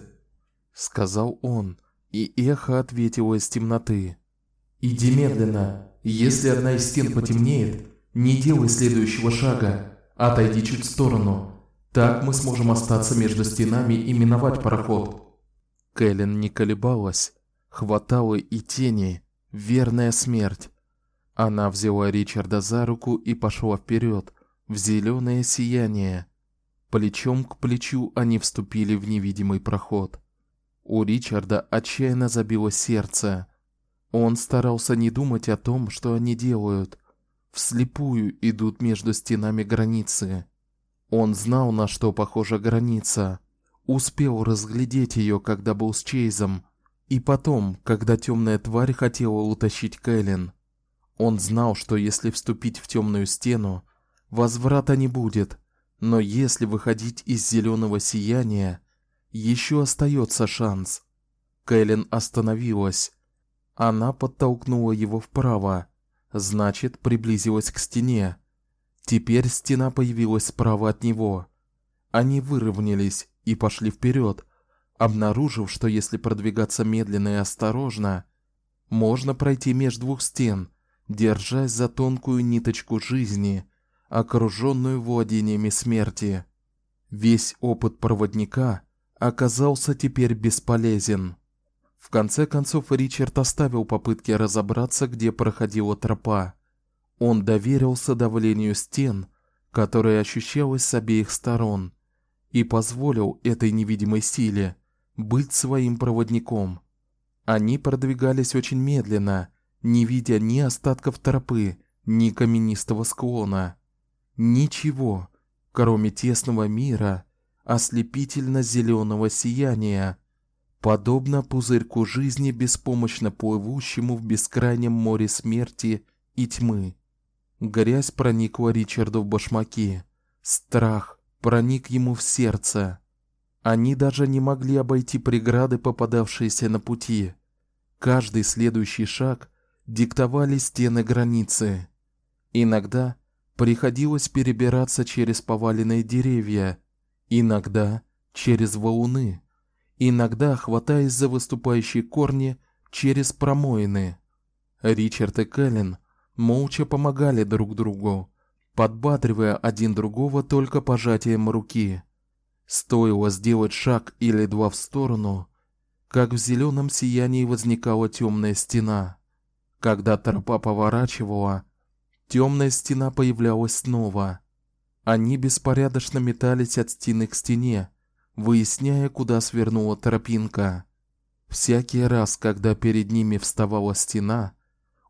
сказал он И эхо ответило из темноты. Иди медленно. Если одна из стен потемнеет, не делай следующего шага, отойди чуть в сторону. Так мы сможем остаться между стенами и миновать проход. Кэлен не колебалась, хватала и тени, верная смерть. Она взяла Ричарда за руку и пошла вперед в зеленое сияние. Плечом к плечу они вступили в невидимый проход. У Ричарда отчаянно забилось сердце. Он старался не думать о том, что они делают. Вслепую идут между стенами границы. Он знал, на что похожа граница. Успел разглядеть ее, когда был с Чейзом, и потом, когда темная тварь хотела утащить Кэлен. Он знал, что если вступить в темную стену, возврата не будет. Но если выходить из зеленого сияния, еще остается шанс. Кэлен остановилась. Она подтолкнула его вправо, значит, приблизилась к стене. Теперь стена появилась справа от него. Они выровнялись и пошли вперед, обнаружив, что если продвигаться медленно и осторожно, можно пройти между двух стен, держась за тонкую ниточку жизни, окруженную владениями смерти. Весь опыт проводника оказался теперь бесполезен. В конце концов Ричард оставил попытки разобраться, где проходила тропа. Он доверился давлению стен, которое ощущалось с обеих сторон, и позволил этой невидимой силе быть своим проводником. Они продвигались очень медленно, не видя ни остатков тропы, ни каменистого склона. Ничего, кроме тесного мира, ослепительно зеленого сияния, подобно пузырьку жизни, беспомощно плывущему в бескрайнем море смерти и тьмы. Грязь проникла Ричарду в башмаки, страх проник ему в сердце. Они даже не могли обойти преграды, попадавшиеся на пути. Каждый следующий шаг диктовали стены границы. Иногда приходилось перебираться через поваленные деревья, иногда через валуны, иногда хватаясь за выступающие корни через промоины. Ричард и Кэлен молча помогали друг другу, подбадривая один другого только пожатием руки. Стоило сделать шаг или два в сторону, как в зеленом сиянии возникала темная стена. Когда тропа поворачивала, темная стена появлялась снова. Они беспорядочно метались от стены к стене, выясняя, куда свернула тропинка. Всякий раз, когда перед ними вставала стена,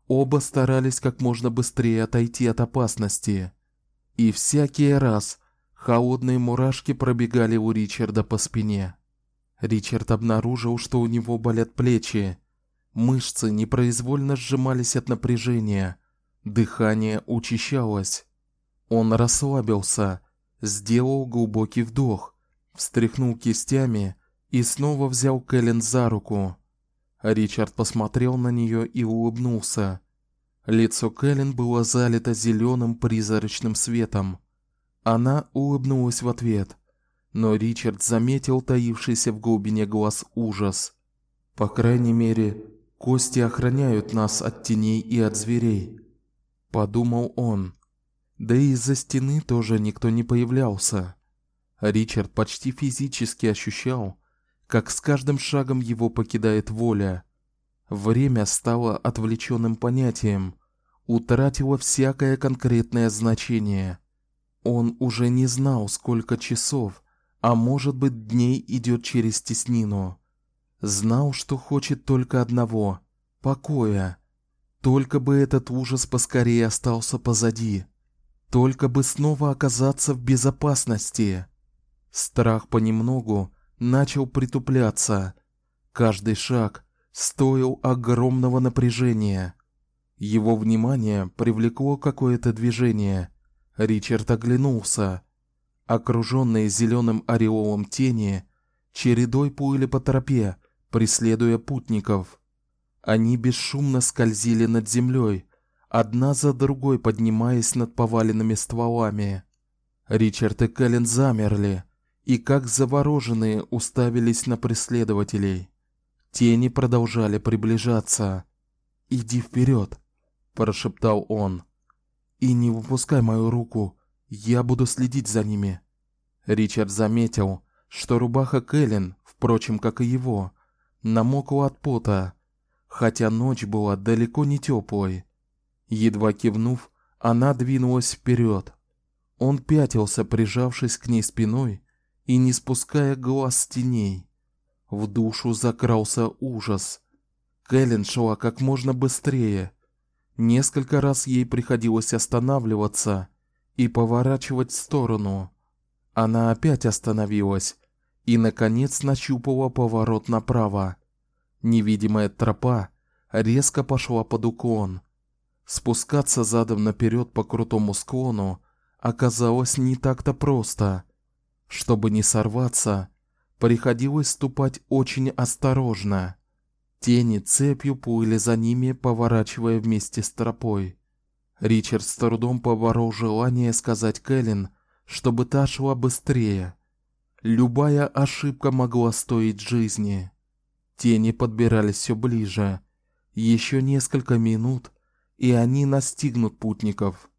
оба старались как можно быстрее отойти от опасности. И всякий раз холодные мурашки пробегали у Ричарда по спине. Ричард обнаружил, что у него болят плечи, Мышцы непроизвольно сжимались от напряжения, дыхание учащалось. Он расслабился, сделал глубокий вдох, встряхнул кистями и снова взял Кэлен за руку. Ричард посмотрел на нее и улыбнулся. Лицо Кэлен было залито зеленым призрачным светом. Она улыбнулась в ответ, но Ричард заметил таившийся в глубине глаз ужас. По крайней мере, Кости охраняют нас от теней и от зверей, подумал он. Да и из-за стены тоже никто не появлялся. Ричард почти физически ощущал, как с каждым шагом его покидает воля. Время стало отвлеченным понятием, утратило всякое конкретное значение. Он уже не знал, сколько часов, а может быть, дней идет через теснину. Знал, что хочет только одного покоя. Только бы этот ужас поскорее остался позади. Только бы снова оказаться в безопасности. Страх понемногу начал притупляться. Каждый шаг стоил огромного напряжения. Его внимание привлекло какое-то движение. Ричард оглянулся. Окруженные зеленым ореолом тени чередой плыли по тропе, преследуя путников. Они бесшумно скользили над землей, одна за другой поднимаясь над поваленными стволами. Ричард и Кэлен замерли и как завороженные уставились на преследователей. Тени продолжали приближаться. "Иди вперед, прошептал он. "И не выпускай мою руку. Я буду следить за ними". Ричард заметил, что рубаха Кэлен, впрочем, как и его, намокла от пота, хотя ночь была далеко не теплой. Едва кивнув, она двинулась вперед. Он пятился, прижавшись к ней спиной и не спуская глаз с теней. В душу закрался ужас. Кэлен шла как можно быстрее. Несколько раз ей приходилось останавливаться и поворачивать в сторону. Она опять остановилась и наконец нащупала поворот направо. Невидимая тропа резко пошла под уклон. Спускаться задом наперед по крутому склону оказалось не так-то просто. Чтобы не сорваться, приходилось ступать очень осторожно. Тени цепью плыли за ними, поворачивая вместе с тропой. Ричард с трудом поборол желание сказать Кэлен, чтобы та шла быстрее. Любая ошибка могла стоить жизни. Тени подбирались все ближе. Еще несколько минут, и они настигнут путников.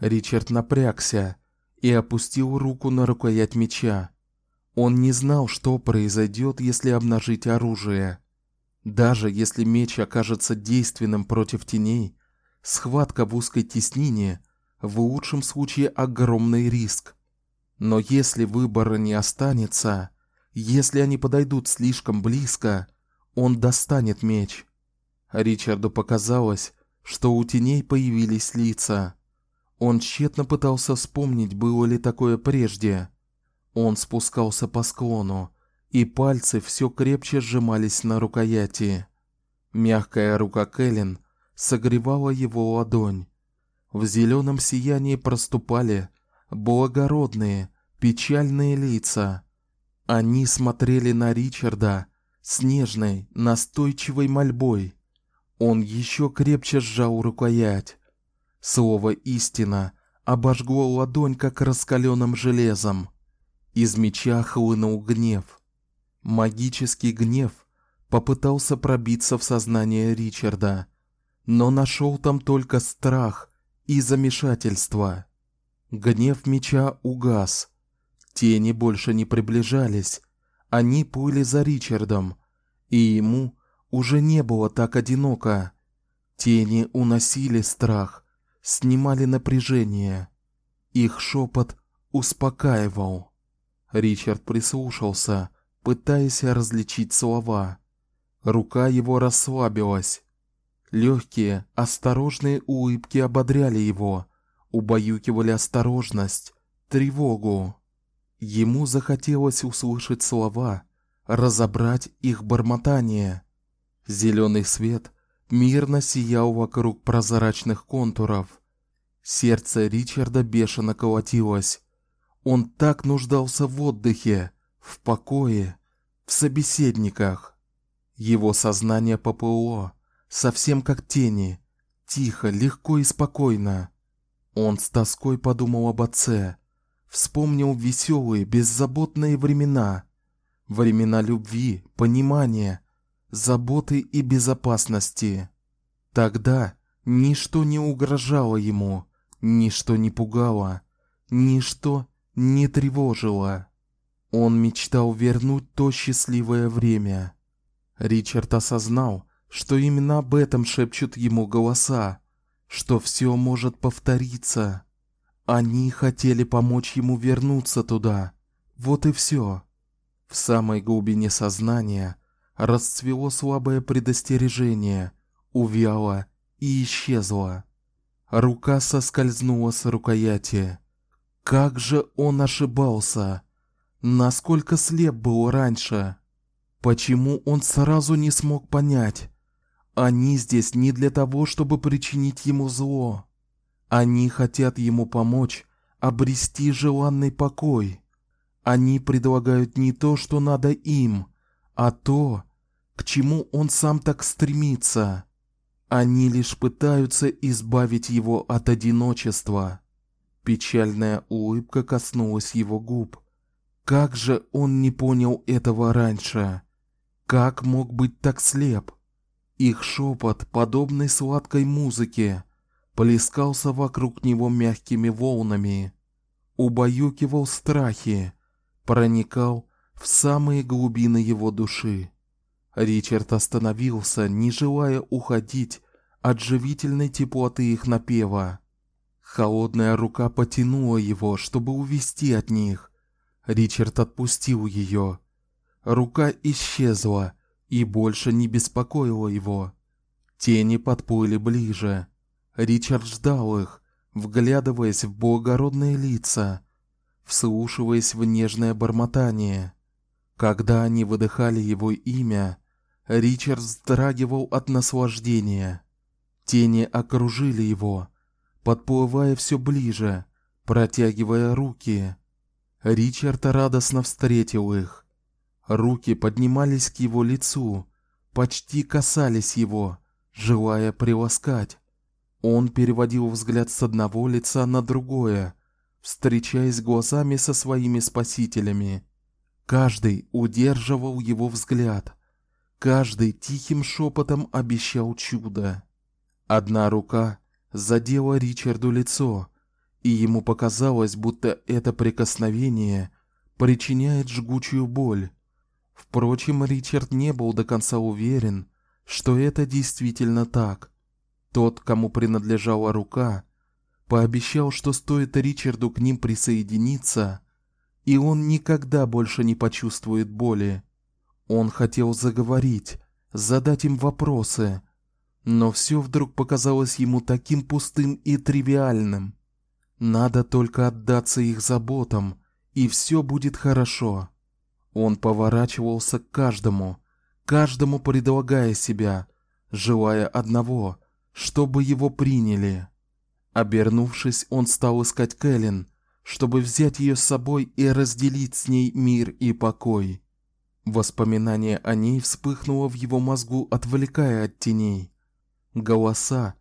Ричард напрягся и опустил руку на рукоять меча. Он не знал, что произойдет, если обнажить оружие. Даже если меч окажется действенным против теней, схватка в узкой теснине в лучшем случае огромный риск. Но если выбора не останется, если они подойдут слишком близко, он достанет меч. Ричарду показалось, что у теней появились лица. Он тщетно пытался вспомнить, было ли такое прежде. Он спускался по склону, и пальцы все крепче сжимались на рукояти. Мягкая рука Кэлен согревала его ладонь. В зеленом сиянии проступали благородные, печальные лица. Они смотрели на Ричарда с нежной, настойчивой мольбой. Он еще крепче сжал рукоять. Слово истина обожгло ладонь как раскаленным железом. Из меча хлынул гнев. Магический гнев попытался пробиться в сознание Ричарда, но нашел там только страх и замешательство. Гнев меча угас. Тени больше не приближались. Они плыли за Ричардом, и ему уже не было так одиноко. Тени уносили страх, снимали напряжение. Их шепот успокаивал. Ричард прислушался, пытаясь различить слова. Рука его расслабилась. Легкие, осторожные улыбки ободряли его убаюкивали осторожность, тревогу. Ему захотелось услышать слова, разобрать их бормотание. Зеленый свет мирно сиял вокруг прозрачных контуров. Сердце Ричарда бешено колотилось. Он так нуждался в отдыхе, в покое, в собеседниках. Его сознание поплыло, совсем как тени, тихо, легко и спокойно. Он с тоской подумал об отце, вспомнил веселые, беззаботные времена, времена любви, понимания, заботы и безопасности. Тогда ничто не угрожало ему, ничто не пугало, ничто не тревожило. Он мечтал вернуть то счастливое время. Ричард осознал, что именно об этом шепчут ему голоса, что все может повториться. Они хотели помочь ему вернуться туда. Вот и все. В самой глубине сознания расцвело слабое предостережение, увяло и исчезло. Рука соскользнула с рукояти. Как же он ошибался! Насколько слеп был раньше! Почему он сразу не смог понять, они здесь не для того, чтобы причинить ему зло. Они хотят ему помочь обрести желанный покой. Они предлагают не то, что надо им, а то, к чему он сам так стремится. Они лишь пытаются избавить его от одиночества. Печальная улыбка коснулась его губ. Как же он не понял этого раньше? Как мог быть так слеп? Их шепот, подобный сладкой музыке, плескался вокруг него мягкими волнами, убаюкивал страхи, проникал в самые глубины его души. Ричард остановился, не желая уходить от живительной теплоты их напева. Холодная рука потянула его, чтобы увести от них. Ричард отпустил ее. Рука исчезла и больше не беспокоила его. Тени подплыли ближе. Ричард ждал их, вглядываясь в благородные лица, вслушиваясь в нежное бормотание. Когда они выдыхали его имя, Ричард вздрагивал от наслаждения. Тени окружили его, подплывая все ближе, протягивая руки. Ричард радостно встретил их. Руки поднимались к его лицу, почти касались его, желая приласкать. Он переводил взгляд с одного лица на другое, встречаясь глазами со своими спасителями. Каждый удерживал его взгляд, каждый тихим шепотом обещал чудо. Одна рука задела Ричарду лицо, и ему показалось, будто это прикосновение причиняет жгучую боль. Впрочем, Ричард не был до конца уверен, что это действительно так. Тот, кому принадлежала рука, пообещал, что стоит Ричарду к ним присоединиться, и он никогда больше не почувствует боли. Он хотел заговорить, задать им вопросы, но все вдруг показалось ему таким пустым и тривиальным. Надо только отдаться их заботам, и все будет хорошо. Он поворачивался к каждому, каждому предлагая себя, желая одного чтобы его приняли. Обернувшись, он стал искать Кэлен, чтобы взять ее с собой и разделить с ней мир и покой. Воспоминание о ней вспыхнуло в его мозгу, отвлекая от теней. Голоса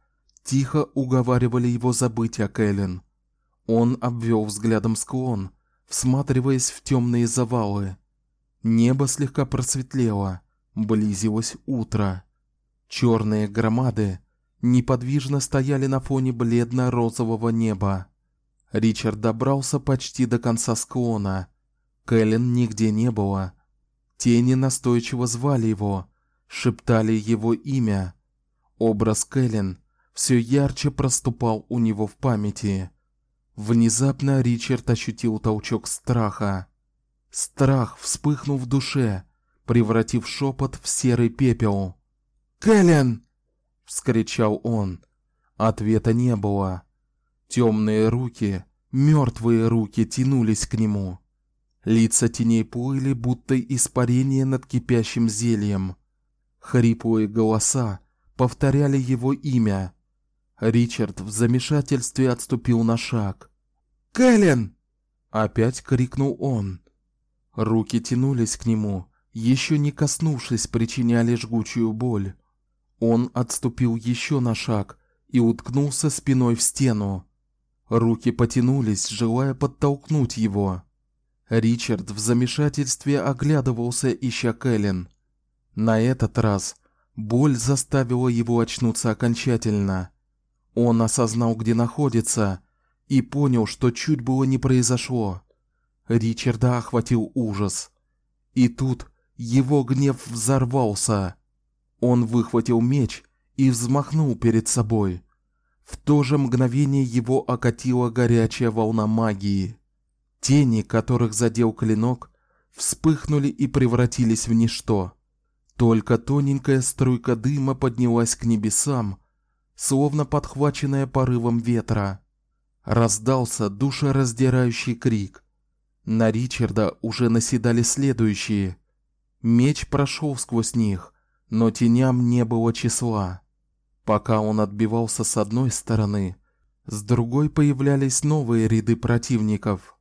тихо уговаривали его забыть о Кэлен. Он обвел взглядом склон, всматриваясь в темные завалы. Небо слегка просветлело, близилось утро. Черные громады неподвижно стояли на фоне бледно-розового неба. Ричард добрался почти до конца склона. Кэлен нигде не было. Тени настойчиво звали его, шептали его имя. Образ Кэлен все ярче проступал у него в памяти. Внезапно Ричард ощутил толчок страха. Страх вспыхнул в душе, превратив шепот в серый пепел. "Кэлен!" вскричал он. Ответа не было. Темные руки, мертвые руки тянулись к нему. Лица теней плыли, будто испарение над кипящим зельем. Хриплые голоса повторяли его имя. Ричард в замешательстве отступил на шаг. "Кэлен!" опять крикнул он. Руки тянулись к нему, еще не коснувшись, причиняли жгучую боль. Он отступил еще на шаг и уткнулся спиной в стену. Руки потянулись, желая подтолкнуть его. Ричард в замешательстве оглядывался, ища Кэлен. На этот раз боль заставила его очнуться окончательно. Он осознал, где находится, и понял, что чуть было не произошло. Ричарда охватил ужас. И тут его гнев взорвался. Он выхватил меч и взмахнул перед собой. В то же мгновение его окатила горячая волна магии. Тени, которых задел клинок, вспыхнули и превратились в ничто. Только тоненькая струйка дыма поднялась к небесам, словно подхваченная порывом ветра. Раздался душераздирающий крик. На Ричарда уже наседали следующие. Меч прошел сквозь них, но теням не было числа. Пока он отбивался с одной стороны, с другой появлялись новые ряды противников.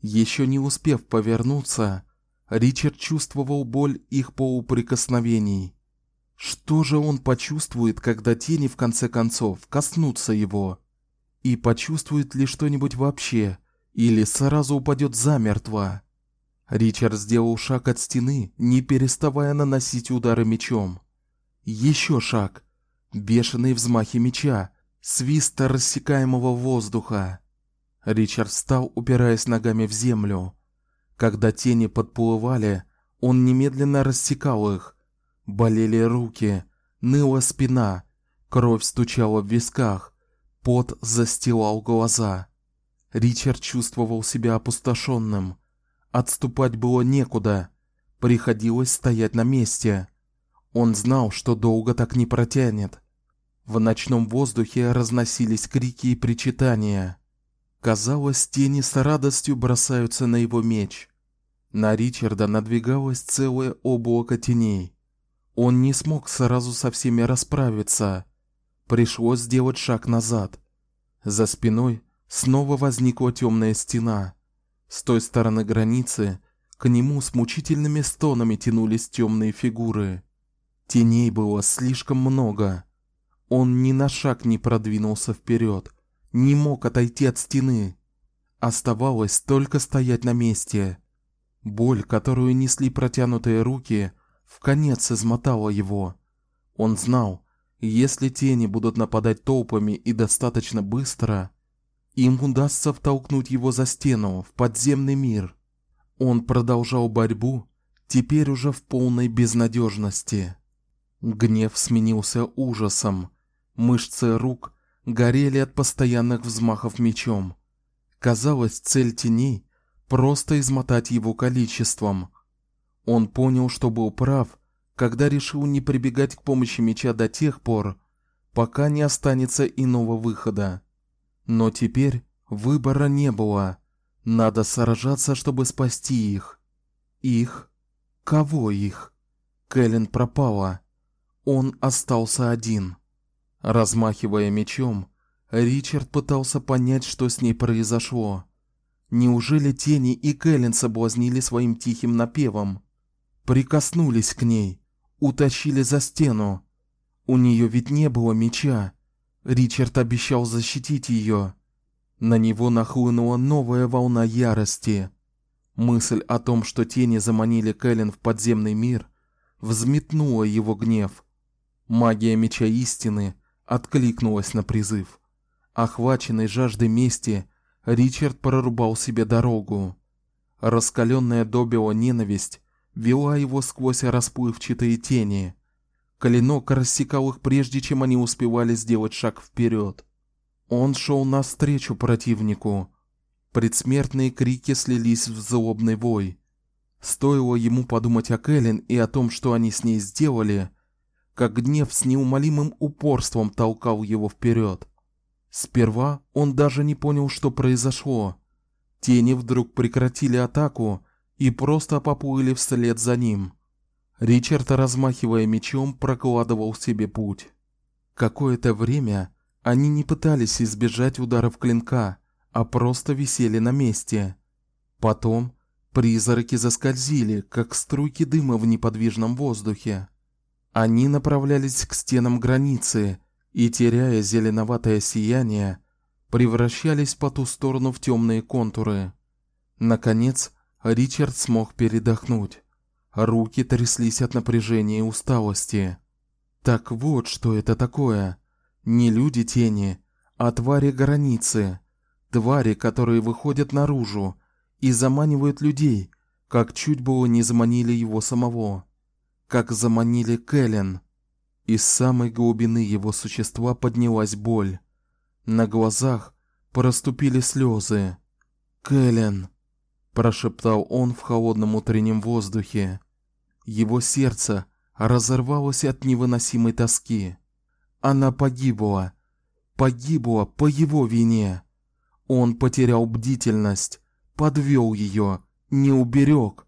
Еще не успев повернуться, Ричард чувствовал боль их полуприкосновений. Что же он почувствует, когда тени в конце концов коснутся его? И почувствует ли что-нибудь вообще, или сразу упадет замертво? Ричард сделал шаг от стены, не переставая наносить удары мечом. Еще шаг. Бешеные взмахи меча, свист рассекаемого воздуха. Ричард встал, упираясь ногами в землю. Когда тени подплывали, он немедленно рассекал их. Болели руки, ныла спина, кровь стучала в висках, пот застилал глаза. Ричард чувствовал себя опустошенным. Отступать было некуда, приходилось стоять на месте. Он знал, что долго так не протянет. В ночном воздухе разносились крики и причитания. Казалось, тени с радостью бросаются на его меч. На Ричарда надвигалось целое облако теней. Он не смог сразу со всеми расправиться. Пришлось сделать шаг назад. За спиной снова возникла темная стена. С той стороны границы к нему с мучительными стонами тянулись темные фигуры. Теней было слишком много. Он ни на шаг не продвинулся вперед, не мог отойти от стены. Оставалось только стоять на месте. Боль, которую несли протянутые руки, в конец измотала его. Он знал, если тени будут нападать толпами и достаточно быстро, им удастся втолкнуть его за стену в подземный мир. Он продолжал борьбу, теперь уже в полной безнадежности. Гнев сменился ужасом. Мышцы рук горели от постоянных взмахов мечом. Казалось, цель теней просто измотать его количеством. Он понял, что был прав, когда решил не прибегать к помощи меча до тех пор, пока не останется иного выхода. Но теперь выбора не было. Надо сражаться, чтобы спасти их. Их? Кого их? Кэлен пропала. Он остался один. Размахивая мечом, Ричард пытался понять, что с ней произошло. Неужели тени и Кэлен соблазнили своим тихим напевом? Прикоснулись к ней, утащили за стену. У нее ведь не было меча. Ричард обещал защитить ее. На него нахлынула новая волна ярости. Мысль о том, что тени заманили Кэлен в подземный мир, взметнула его гнев. Магия меча истины откликнулась на призыв. Охваченный жаждой мести, Ричард прорубал себе дорогу. Раскаленная добила ненависть вела его сквозь расплывчатые тени. Клинок рассекал их прежде, чем они успевали сделать шаг вперед. Он шел навстречу противнику. Предсмертные крики слились в злобный вой. Стоило ему подумать о Кэлен и о том, что они с ней сделали, как гнев с неумолимым упорством толкал его вперед. Сперва он даже не понял, что произошло. Тени вдруг прекратили атаку и просто поплыли вслед за ним. Ричард, размахивая мечом, прокладывал себе путь. Какое-то время они не пытались избежать ударов клинка, а просто висели на месте. Потом призраки заскользили, как струйки дыма в неподвижном воздухе. Они направлялись к стенам границы и, теряя зеленоватое сияние, превращались по ту сторону в темные контуры. Наконец, Ричард смог передохнуть. Руки тряслись от напряжения и усталости. Так вот, что это такое. Не люди тени, а твари границы. Твари, которые выходят наружу и заманивают людей, как чуть было не заманили его самого, как заманили Кэлен. Из самой глубины его существа поднялась боль. На глазах проступили слезы. Кэлен прошептал он в холодном утреннем воздухе. Его сердце разорвалось от невыносимой тоски. Она погибла. Погибла по его вине. Он потерял бдительность, подвел ее, не уберег.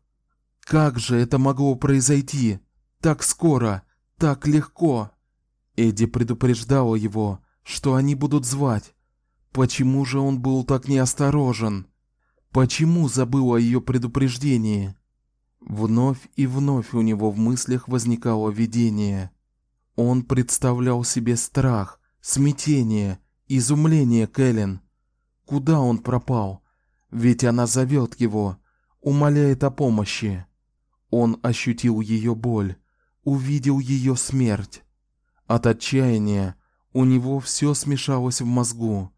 Как же это могло произойти? Так скоро, так легко. Эдди предупреждала его, что они будут звать. Почему же он был так неосторожен? Почему забыл о ее предупреждении? Вновь и вновь у него в мыслях возникало видение. Он представлял себе страх, смятение, изумление Кэлен. Куда он пропал? Ведь она зовет его. умоляет о помощи. Он ощутил ее боль, увидел ее смерть. От отчаяния у него все смешалось в мозгу.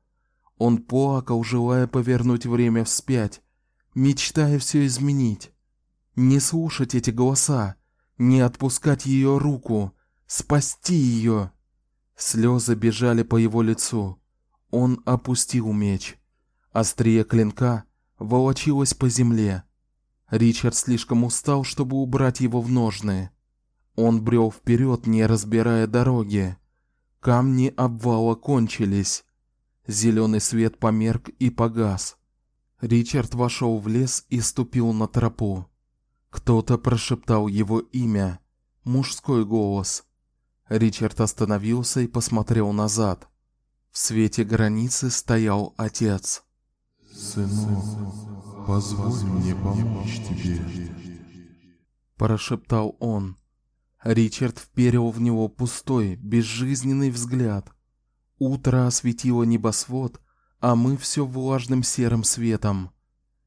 Он плакал, желая повернуть время вспять, мечтая все изменить. Не слушать эти голоса, не отпускать ее руку, спасти ее. Слезы бежали по его лицу. Он опустил меч. Острие клинка волочилось по земле. Ричард слишком устал, чтобы убрать его в ножны. Он брел вперед, не разбирая дороги. Камни обвала кончились. Зеленый свет померк и погас. Ричард вошел в лес и ступил на тропу. Кто-то прошептал его имя, мужской голос. Ричард остановился и посмотрел назад. В свете границы стоял отец. Сынок, позволь мне помочь тебе, прошептал он. Ричард вперил в него пустой, безжизненный взгляд. Утро осветило небосвод, а мы все влажным серым светом.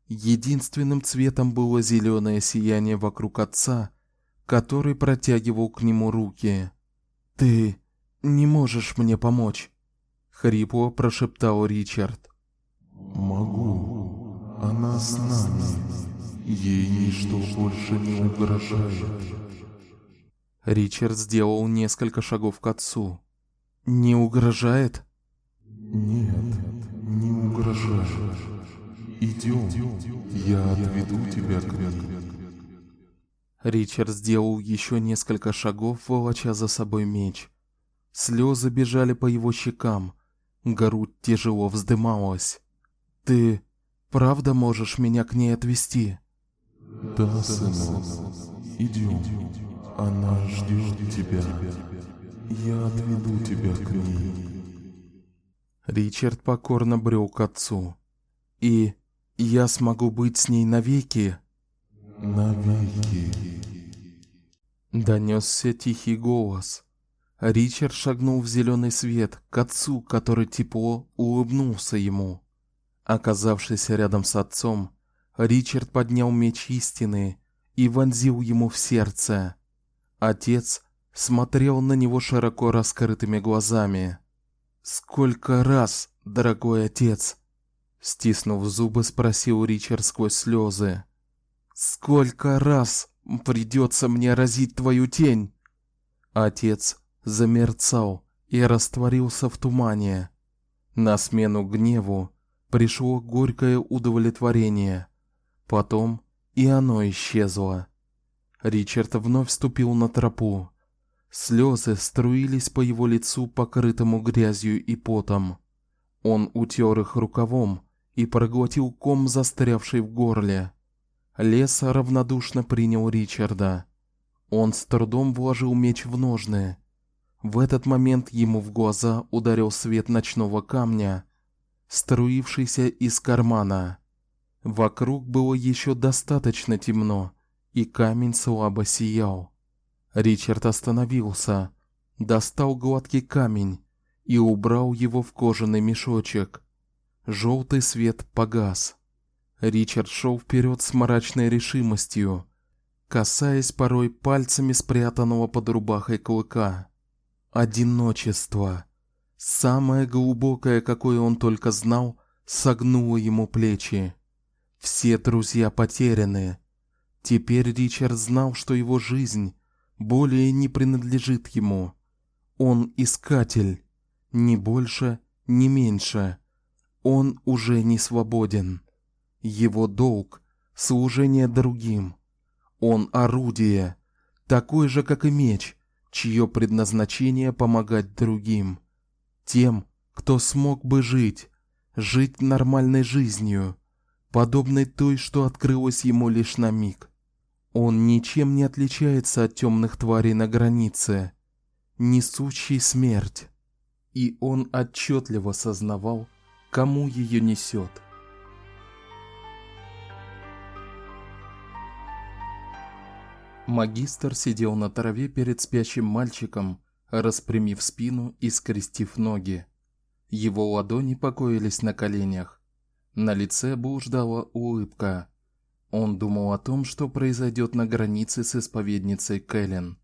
Единственным цветом было зеленое сияние вокруг отца, который протягивал к нему руки. Ты не можешь мне помочь, хрипло прошептал Ричард. Могу. Она с нами. Ей ничто больше не угрожает. Ричард сделал несколько шагов к отцу. Не угрожает? Нет, не угрожает. Идем, я отведу тебя к ней. Ричард сделал еще несколько шагов, волоча за собой меч. Слезы бежали по его щекам, грудь тяжело вздымалась. Ты правда можешь меня к ней отвезти? Да, сынок. Идем. Она ждет тебя. Я отведу тебя к ней. Ричард покорно брел к отцу. И я смогу быть с ней навеки. Навеки. Донесся тихий голос. Ричард шагнул в зеленый свет к отцу, который тепло улыбнулся ему. Оказавшись рядом с отцом, Ричард поднял меч истины и вонзил ему в сердце. Отец смотрел на него широко раскрытыми глазами. Сколько раз, дорогой отец, стиснув зубы, спросил Ричард сквозь слезы. Сколько раз придется мне разить твою тень? Отец замерцал и растворился в тумане. На смену гневу пришло горькое удовлетворение. Потом и оно исчезло. Ричард вновь вступил на тропу. Слезы струились по его лицу, покрытому грязью и потом. Он утер их рукавом и проглотил ком, застрявший в горле. Лес равнодушно принял Ричарда. Он с трудом вложил меч в ножны. В этот момент ему в глаза ударил свет ночного камня, струившийся из кармана. Вокруг было еще достаточно темно, и камень слабо сиял. Ричард остановился, достал гладкий камень и убрал его в кожаный мешочек. Желтый свет погас. Ричард шел вперед с мрачной решимостью, касаясь порой пальцами спрятанного под рубахой клыка. Одиночество Самое глубокое, какое он только знал, согнуло ему плечи. Все друзья потеряны. Теперь Ричард знал, что его жизнь более не принадлежит ему. Он искатель, ни больше, ни меньше. Он уже не свободен. Его долг служение другим. Он орудие, такое же, как и меч, чье предназначение помогать другим тем, кто смог бы жить, жить нормальной жизнью, подобной той, что открылась ему лишь на миг. Он ничем не отличается от темных тварей на границе, несущей смерть, и он отчетливо сознавал, кому ее несет. Магистр сидел на траве перед спящим мальчиком распрямив спину и скрестив ноги. Его ладони покоились на коленях. На лице блуждала улыбка. Он думал о том, что произойдет на границе с исповедницей Кэлен.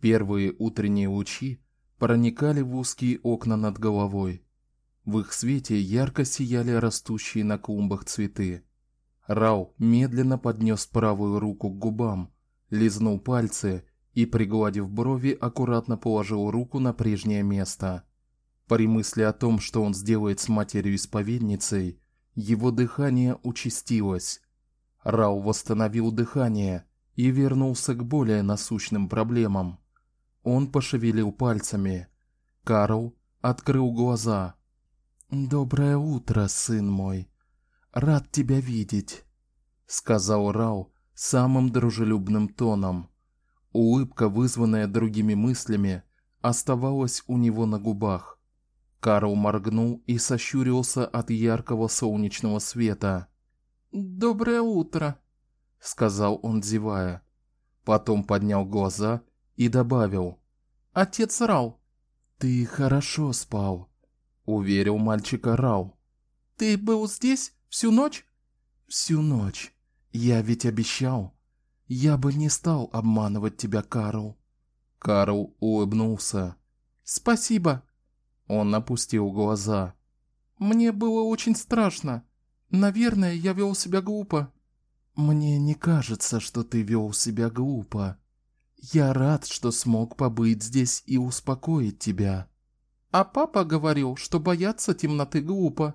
Первые утренние лучи проникали в узкие окна над головой. В их свете ярко сияли растущие на клумбах цветы. Рау медленно поднес правую руку к губам, лизнул пальцы и, пригладив брови, аккуратно положил руку на прежнее место. При мысли о том, что он сделает с матерью-исповедницей, его дыхание участилось. Рау восстановил дыхание и вернулся к более насущным проблемам. Он пошевелил пальцами. Карл открыл глаза. Доброе утро, сын мой. Рад тебя видеть, сказал Рау самым дружелюбным тоном. Улыбка, вызванная другими мыслями, оставалась у него на губах. Карл моргнул и сощурился от яркого солнечного света. Доброе утро, сказал он, зевая. Потом поднял глаза и добавил: Отец Рау, ты хорошо спал, уверил мальчика Рау. Ты был здесь всю ночь? Всю ночь. Я ведь обещал. Я бы не стал обманывать тебя, Карл. Карл улыбнулся. Спасибо. Он опустил глаза. Мне было очень страшно. Наверное, я вел себя глупо. Мне не кажется, что ты вел себя глупо. Я рад, что смог побыть здесь и успокоить тебя. А папа говорил, что бояться темноты глупо.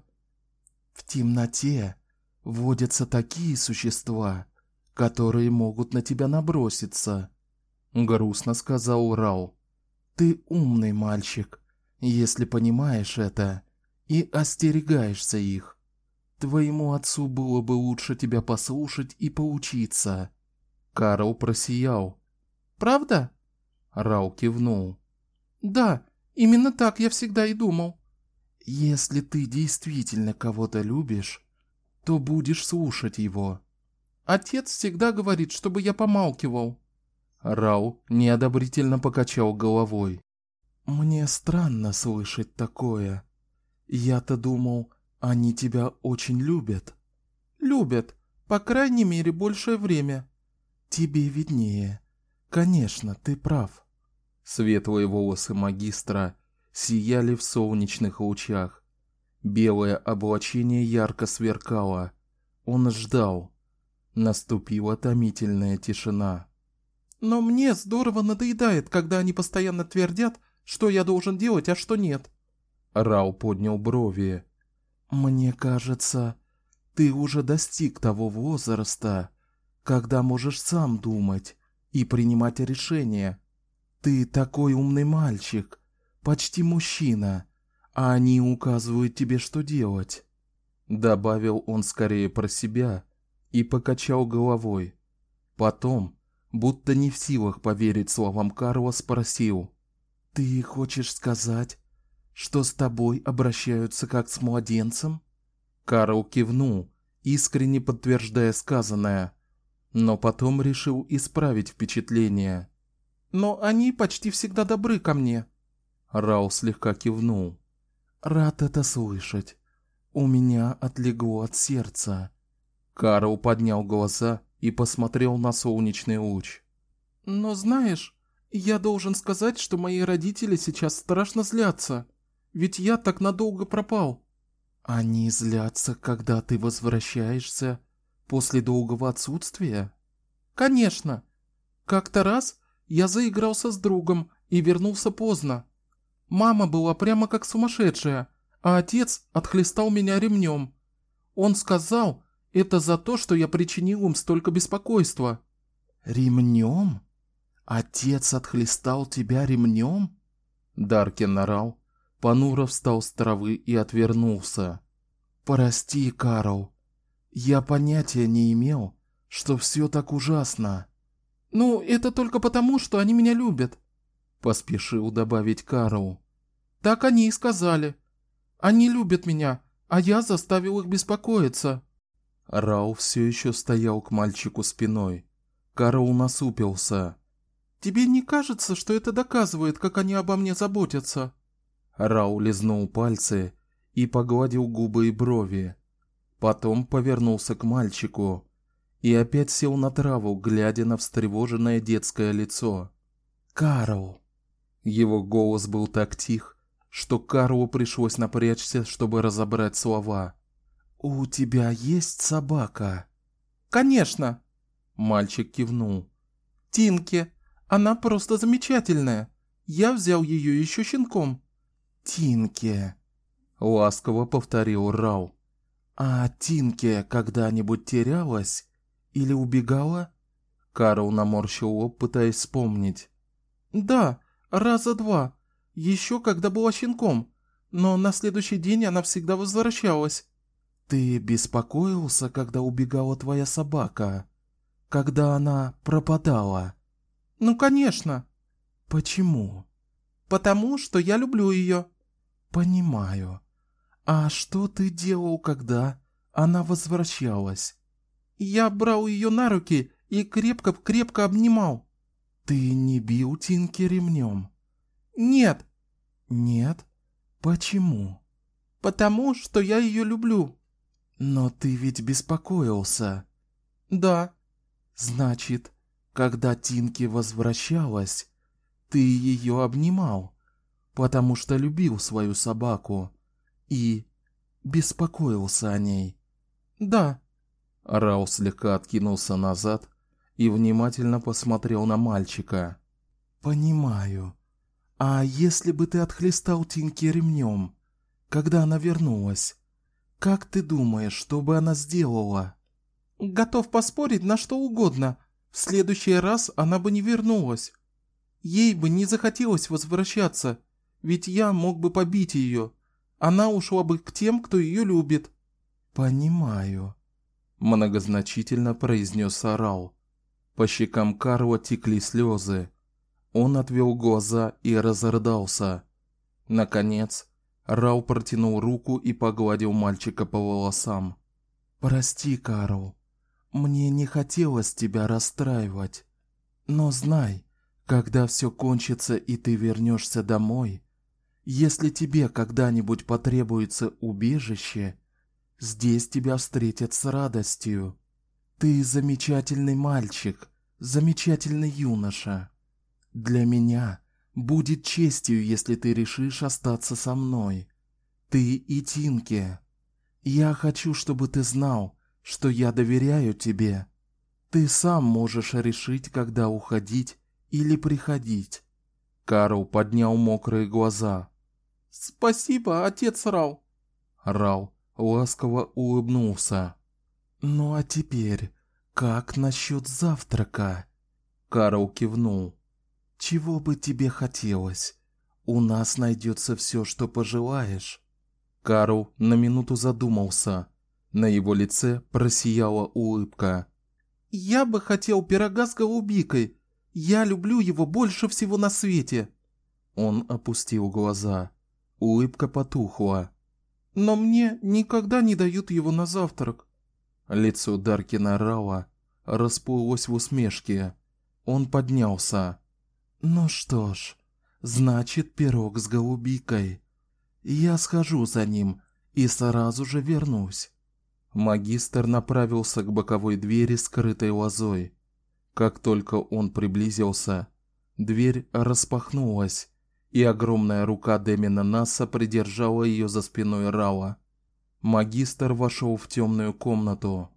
В темноте водятся такие существа, которые могут на тебя наброситься, грустно сказал Рау. Ты умный мальчик, если понимаешь это и остерегаешься их. Твоему отцу было бы лучше тебя послушать и поучиться. Карл просиял. Правда? Рау кивнул. Да, именно так я всегда и думал. Если ты действительно кого-то любишь, то будешь слушать его. Отец всегда говорит, чтобы я помалкивал. Рау неодобрительно покачал головой. Мне странно слышать такое. Я-то думал, они тебя очень любят. Любят, по крайней мере, большее время. Тебе виднее. Конечно, ты прав. Светлые волосы магистра сияли в солнечных лучах. Белое облачение ярко сверкало. Он ждал. Наступила томительная тишина. Но мне здорово надоедает, когда они постоянно твердят, что я должен делать, а что нет. Рау поднял брови. Мне кажется, ты уже достиг того возраста, когда можешь сам думать и принимать решения. Ты такой умный мальчик, почти мужчина, а они указывают тебе, что делать. Добавил он скорее про себя и покачал головой. Потом, будто не в силах поверить словам Карла, спросил: "Ты хочешь сказать, что с тобой обращаются как с младенцем? Карл кивнул, искренне подтверждая сказанное, но потом решил исправить впечатление. Но они почти всегда добры ко мне. Рау слегка кивнул. Рад это слышать. У меня отлегло от сердца. Карл поднял глаза и посмотрел на солнечный луч. Но знаешь, я должен сказать, что мои родители сейчас страшно злятся. Ведь я так надолго пропал. Они злятся, когда ты возвращаешься после долгого отсутствия? Конечно. Как-то раз я заигрался с другом и вернулся поздно. Мама была прямо как сумасшедшая, а отец отхлестал меня ремнем. Он сказал, это за то, что я причинил им столько беспокойства. Ремнем? Отец отхлестал тебя ремнем? Даркин орал, Понуро встал с травы и отвернулся. Прости, Карл. Я понятия не имел, что все так ужасно. Ну, это только потому, что они меня любят, поспешил добавить Карл. Так они и сказали. Они любят меня, а я заставил их беспокоиться. Рау все еще стоял к мальчику спиной. Карл насупился. Тебе не кажется, что это доказывает, как они обо мне заботятся? Рау лизнул пальцы и погладил губы и брови. Потом повернулся к мальчику и опять сел на траву, глядя на встревоженное детское лицо. Карл. Его голос был так тих, что Карлу пришлось напрячься, чтобы разобрать слова. У тебя есть собака? Конечно. Мальчик кивнул. Тинки. Она просто замечательная. Я взял ее еще щенком. Тинки. Ласково повторил Рау. А Тинки когда-нибудь терялась или убегала? Карл наморщил лоб, пытаясь вспомнить. Да, раза два. Еще когда была щенком. Но на следующий день она всегда возвращалась. Ты беспокоился, когда убегала твоя собака? Когда она пропадала? Ну, конечно. Почему? Потому что я люблю ее. Понимаю. А что ты делал, когда она возвращалась? Я брал ее на руки и крепко-крепко обнимал. Ты не бил Тинки ремнем? Нет. Нет? Почему? Потому что я ее люблю. Но ты ведь беспокоился. Да. Значит, когда Тинки возвращалась, ты ее обнимал, потому что любил свою собаку и беспокоился о ней. Да. Рау слегка откинулся назад и внимательно посмотрел на мальчика. Понимаю. А если бы ты отхлестал Тинки ремнем, когда она вернулась? Как ты думаешь, что бы она сделала? Готов поспорить на что угодно. В следующий раз она бы не вернулась. Ей бы не захотелось возвращаться, ведь я мог бы побить ее. Она ушла бы к тем, кто ее любит. Понимаю, многозначительно произнес Арал. По щекам Карла текли слезы. Он отвел глаза и разрыдался. Наконец, Рау протянул руку и погладил мальчика по волосам. Прости, Карл. Мне не хотелось тебя расстраивать. Но знай, когда все кончится и ты вернешься домой, если тебе когда-нибудь потребуется убежище, здесь тебя встретят с радостью. Ты замечательный мальчик, замечательный юноша. Для меня будет честью, если ты решишь остаться со мной. Ты и Тинке. Я хочу, чтобы ты знал, что я доверяю тебе. Ты сам можешь решить, когда уходить или приходить. Карл поднял мокрые глаза. Спасибо, отец Рал. Рал ласково улыбнулся. Ну а теперь, как насчет завтрака? Карл кивнул. Чего бы тебе хотелось? У нас найдется все, что пожелаешь. Карл на минуту задумался. На его лице просияла улыбка. Я бы хотел пирога с голубикой. Я люблю его больше всего на свете. Он опустил глаза. Улыбка потухла. Но мне никогда не дают его на завтрак. Лицо Даркина Рауа расплылось в усмешке. Он поднялся. Ну что ж, значит, пирог с голубикой. Я схожу за ним и сразу же вернусь. Магистр направился к боковой двери, скрытой лозой. Как только он приблизился, дверь распахнулась, и огромная рука Демина Наса придержала ее за спиной Рауа. Магистр вошел в темную комнату.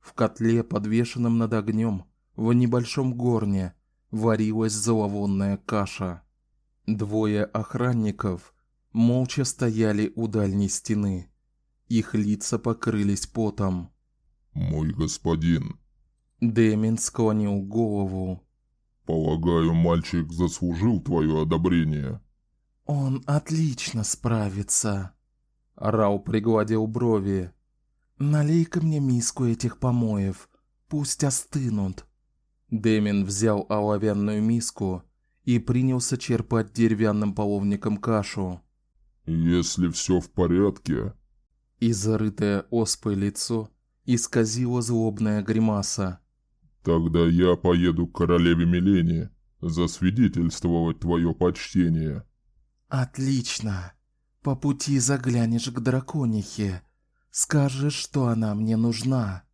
В котле, подвешенном над огнем, в небольшом горне, варилась зловонная каша. Двое охранников молча стояли у дальней стены. Их лица покрылись потом. Мой господин, Демин склонил голову. Полагаю, мальчик заслужил твое одобрение. Он отлично справится. Рау пригладил брови. Налей-ка мне миску этих помоев, пусть остынут. Демин взял оловянную миску и принялся черпать деревянным половником кашу. Если все в порядке, и зарытое оспой лицо исказило злобная гримаса. Тогда я поеду к королеве Милене засвидетельствовать твое почтение. Отлично. По пути заглянешь к драконихе, скажешь, что она мне нужна.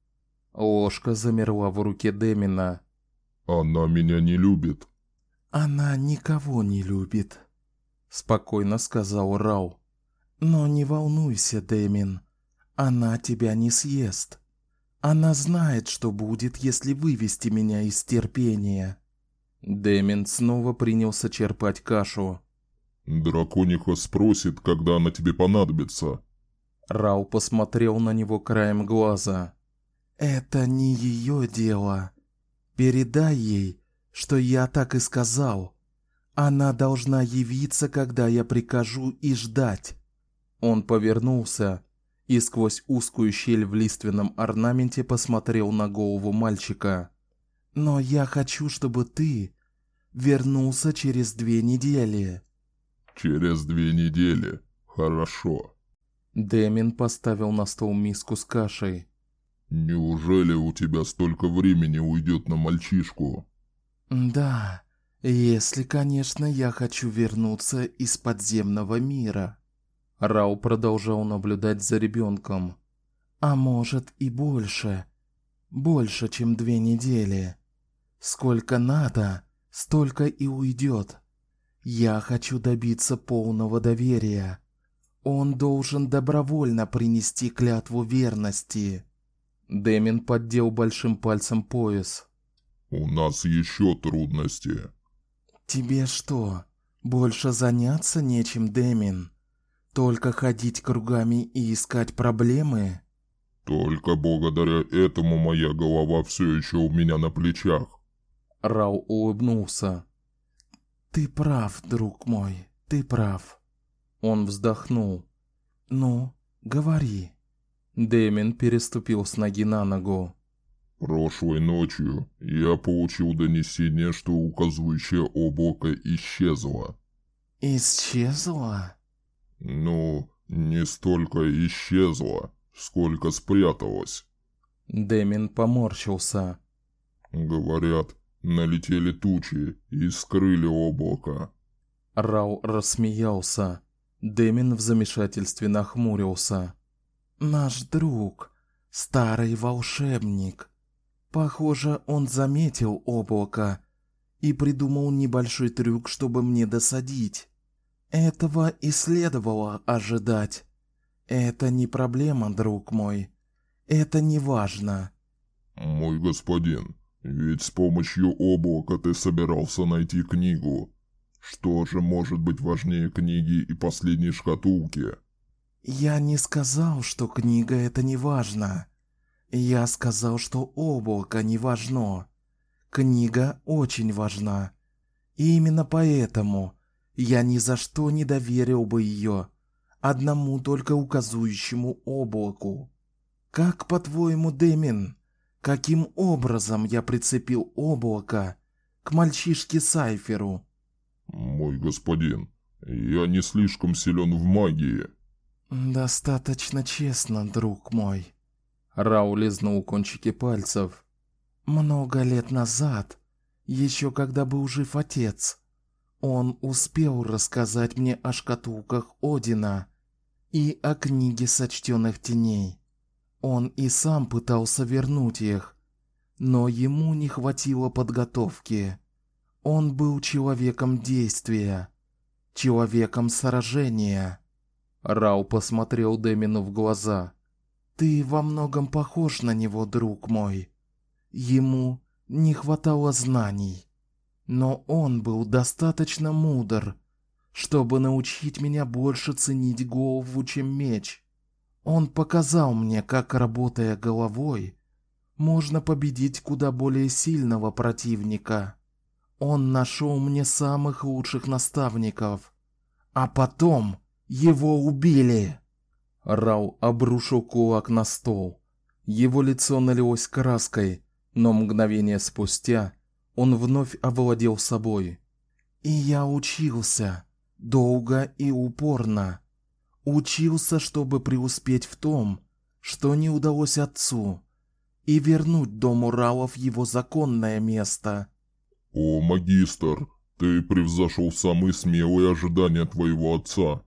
Ложка замерла в руке Демина. Она меня не любит. Она никого не любит, спокойно сказал Рау. Но не волнуйся, Демин. Она тебя не съест. Она знает, что будет, если вывести меня из терпения. Демин снова принялся черпать кашу. Дракониха спросит, когда она тебе понадобится. Рау посмотрел на него краем глаза. Это не ее дело. Передай ей, что я так и сказал. Она должна явиться, когда я прикажу, и ждать. Он повернулся и сквозь узкую щель в лиственном орнаменте посмотрел на голову мальчика. Но я хочу, чтобы ты вернулся через две недели. Через две недели. Хорошо. Демин поставил на стол миску с кашей. Неужели у тебя столько времени уйдет на мальчишку? Да, если, конечно, я хочу вернуться из подземного мира. Рау продолжал наблюдать за ребенком. А может и больше. Больше, чем две недели. Сколько надо, столько и уйдет. Я хочу добиться полного доверия. Он должен добровольно принести клятву верности. Демин поддел большим пальцем пояс. У нас еще трудности. Тебе что, больше заняться нечем, Демин? Только ходить кругами и искать проблемы? Только благодаря этому моя голова все еще у меня на плечах. Рау улыбнулся. Ты прав, друг мой, ты прав. Он вздохнул. Ну, говори. Дэмин переступил с ноги на ногу. Прошлой ночью я получил донесение, что указывающее облако исчезло. Исчезло? Ну, не столько исчезло, сколько спряталось. Дэмин поморщился. Говорят, Налетели тучи и скрыли облако. Рау рассмеялся. Демин в замешательстве нахмурился. Наш друг, старый волшебник. Похоже, он заметил облако и придумал небольшой трюк, чтобы мне досадить. Этого и следовало ожидать. Это не проблема, друг мой. Это не важно. Мой господин, ведь с помощью облака ты собирался найти книгу. Что же может быть важнее книги и последней шкатулки? Я не сказал, что книга это не важно. Я сказал, что облако не важно. Книга очень важна. И именно поэтому я ни за что не доверил бы ее одному только указующему облаку. Как по-твоему, Демин, Каким образом я прицепил облако к мальчишке Сайферу? Мой господин, я не слишком силен в магии. Достаточно честно, друг мой. Рау лизнул кончики пальцев. Много лет назад, еще когда был жив отец, он успел рассказать мне о шкатулках Одина и о книге сочтенных теней. Он и сам пытался вернуть их, но ему не хватило подготовки. Он был человеком действия, человеком сражения. Рау посмотрел Демину в глаза. Ты во многом похож на него, друг мой. Ему не хватало знаний, но он был достаточно мудр, чтобы научить меня больше ценить голову, чем меч. Он показал мне, как работая головой, можно победить куда более сильного противника. Он нашел мне самых лучших наставников, а потом его убили. Рау обрушил кулак на стол. Его лицо налилось краской, но мгновение спустя он вновь овладел собой. И я учился долго и упорно. Учился, чтобы преуспеть в том, что не удалось отцу, и вернуть дому Ралов его законное место. О, магистр, ты превзошел самые смелые ожидания твоего отца.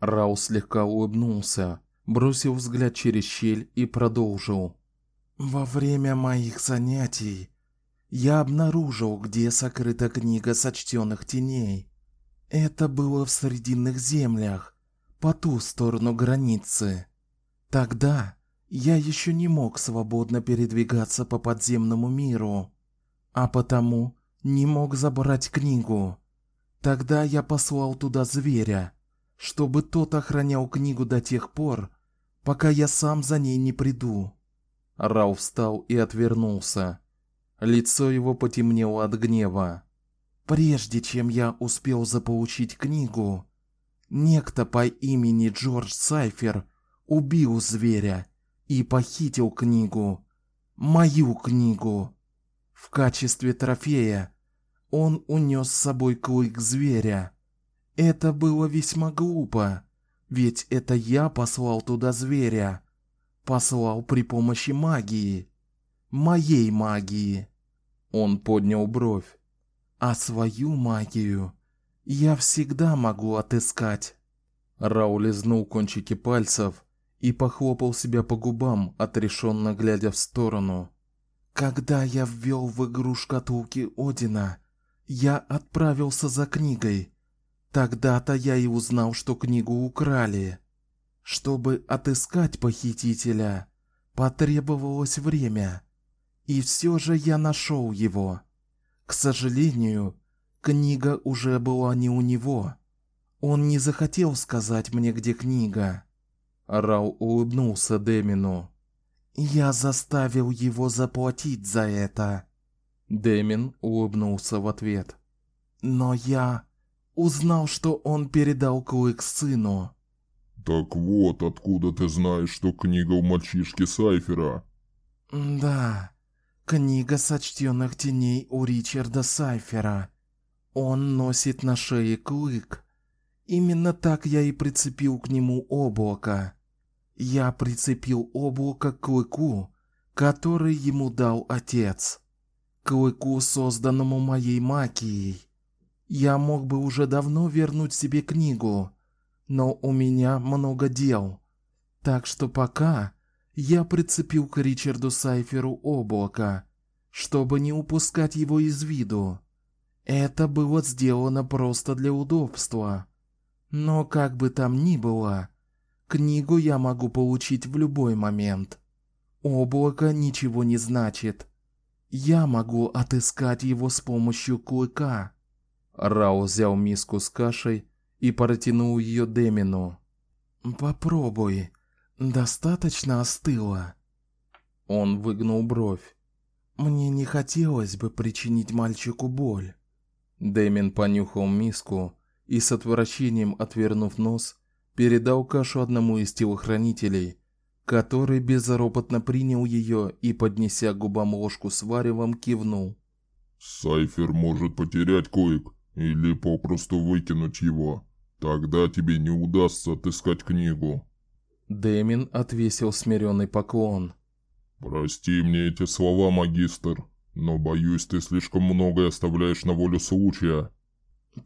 Рау слегка улыбнулся, бросил взгляд через щель и продолжил. Во время моих занятий я обнаружил, где сокрыта книга сочтенных теней. Это было в Срединных землях, по ту сторону границы. Тогда я еще не мог свободно передвигаться по подземному миру, а потому не мог забрать книгу. Тогда я послал туда зверя, чтобы тот охранял книгу до тех пор, пока я сам за ней не приду. Рау встал и отвернулся. Лицо его потемнело от гнева. Прежде чем я успел заполучить книгу, некто по имени Джордж Сайфер убил зверя и похитил книгу, мою книгу. В качестве трофея он унес с собой клык зверя. Это было весьма глупо, ведь это я послал туда зверя. Послал при помощи магии, моей магии. Он поднял бровь. А свою магию я всегда могу отыскать. Рау лизнул кончики пальцев и похлопал себя по губам, отрешенно глядя в сторону. Когда я ввел в игру шкатулки Одина, я отправился за книгой. Тогда-то я и узнал, что книгу украли. Чтобы отыскать похитителя, потребовалось время. И все же я нашел его. К сожалению, книга уже была не у него. Он не захотел сказать мне, где книга. Рау улыбнулся Демину. Я заставил его заплатить за это. Демин улыбнулся в ответ. Но я узнал, что он передал клык сыну. Так вот, откуда ты знаешь, что книга у мальчишки Сайфера? Да, книга сочтенных теней у Ричарда Сайфера. Он носит на шее клык. Именно так я и прицепил к нему облако. Я прицепил облако к клыку, который ему дал отец. Клыку, созданному моей магией. Я мог бы уже давно вернуть себе книгу, но у меня много дел. Так что пока я прицепил к Ричарду Сайферу облако, чтобы не упускать его из виду. Это было сделано просто для удобства. Но как бы там ни было, Книгу я могу получить в любой момент. Облако ничего не значит. Я могу отыскать его с помощью клыка. Рао взял миску с кашей и протянул ее Демину. Попробуй. Достаточно остыло. Он выгнул бровь. Мне не хотелось бы причинить мальчику боль. Демин понюхал миску и с отвращением отвернув нос, передал кашу одному из телохранителей, который безропотно принял ее и, поднеся к губам ложку с варевом, кивнул. Сайфер может потерять клык или попросту выкинуть его. Тогда тебе не удастся отыскать книгу. Демин отвесил смиренный поклон. Прости мне эти слова, магистр, но боюсь, ты слишком многое оставляешь на волю случая.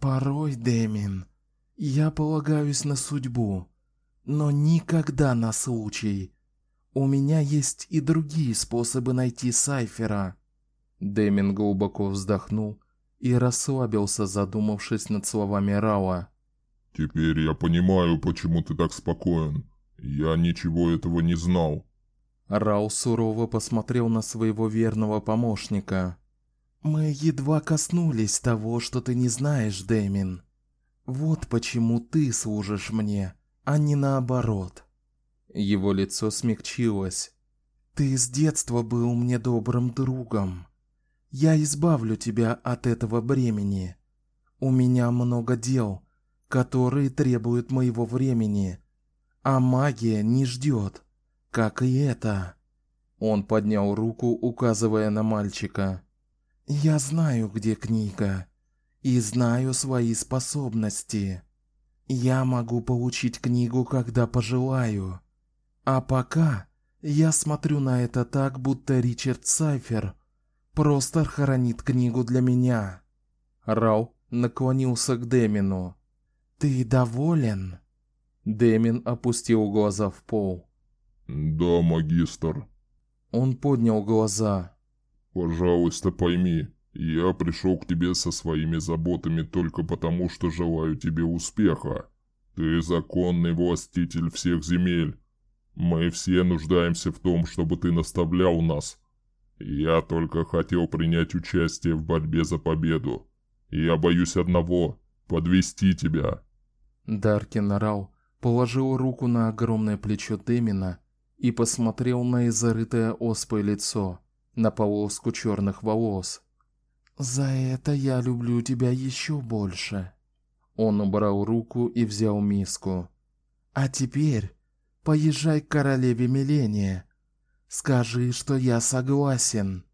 Порой, Демин, я полагаюсь на судьбу, но никогда на случай. У меня есть и другие способы найти Сайфера. Демин глубоко вздохнул и расслабился, задумавшись над словами Рауа. Теперь я понимаю, почему ты так спокоен. Я ничего этого не знал. Рау сурово посмотрел на своего верного помощника. Мы едва коснулись того, что ты не знаешь, Демин. Вот почему ты служишь мне, а не наоборот. Его лицо смягчилось. Ты с детства был мне добрым другом. Я избавлю тебя от этого бремени. У меня много дел, которые требуют моего времени, а магия не ждет, как и это. Он поднял руку, указывая на мальчика. Я знаю, где книга и знаю свои способности. Я могу получить книгу, когда пожелаю. А пока я смотрю на это так, будто Ричард Сайфер просто хранит книгу для меня. Рау наклонился к Демину. Ты доволен? Демин опустил глаза в пол. Да, магистр. Он поднял глаза. Пожалуйста, пойми, я пришел к тебе со своими заботами только потому, что желаю тебе успеха. Ты законный властитель всех земель. Мы все нуждаемся в том, чтобы ты наставлял нас. Я только хотел принять участие в борьбе за победу. Я боюсь одного — подвести тебя. Даркин Рау положил руку на огромное плечо Демина и посмотрел на изрытое оспой лицо, на полоску черных волос. За это я люблю тебя еще больше. Он убрал руку и взял миску. А теперь поезжай к королеве Миления. Скажи, что я согласен.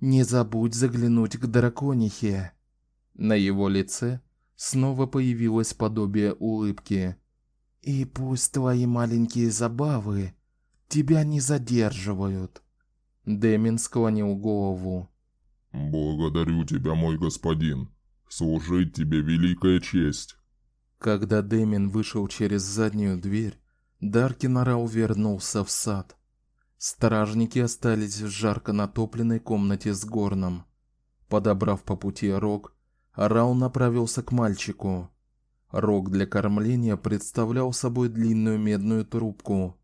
Не забудь заглянуть к драконихе. На его лице снова появилось подобие улыбки. И пусть твои маленькие забавы тебя не задерживают. Демин склонил голову. Благодарю тебя, мой господин. Служить тебе великая честь. Когда Демин вышел через заднюю дверь, Даркин Рау вернулся в сад. Стражники остались в жарко натопленной комнате с горном. Подобрав по пути рог, Рау направился к мальчику. Рог для кормления представлял собой длинную медную трубку,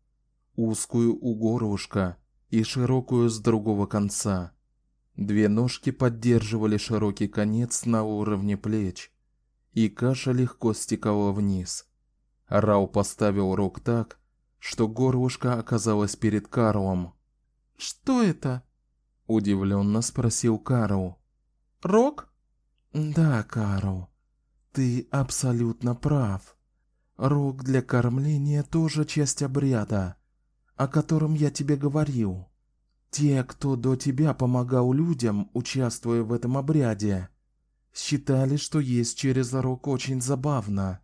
узкую у горлышка и широкую с другого конца. Две ножки поддерживали широкий конец на уровне плеч, и каша легко стекала вниз. Рау поставил рог так, что горлышко оказалось перед Карлом. "Что это?" удивленно спросил Карл. "Рог?" "Да, Карл. Ты абсолютно прав. Рог для кормления тоже часть обряда, о котором я тебе говорил. Те, кто до тебя помогал людям, участвуя в этом обряде, считали, что есть через рог очень забавно.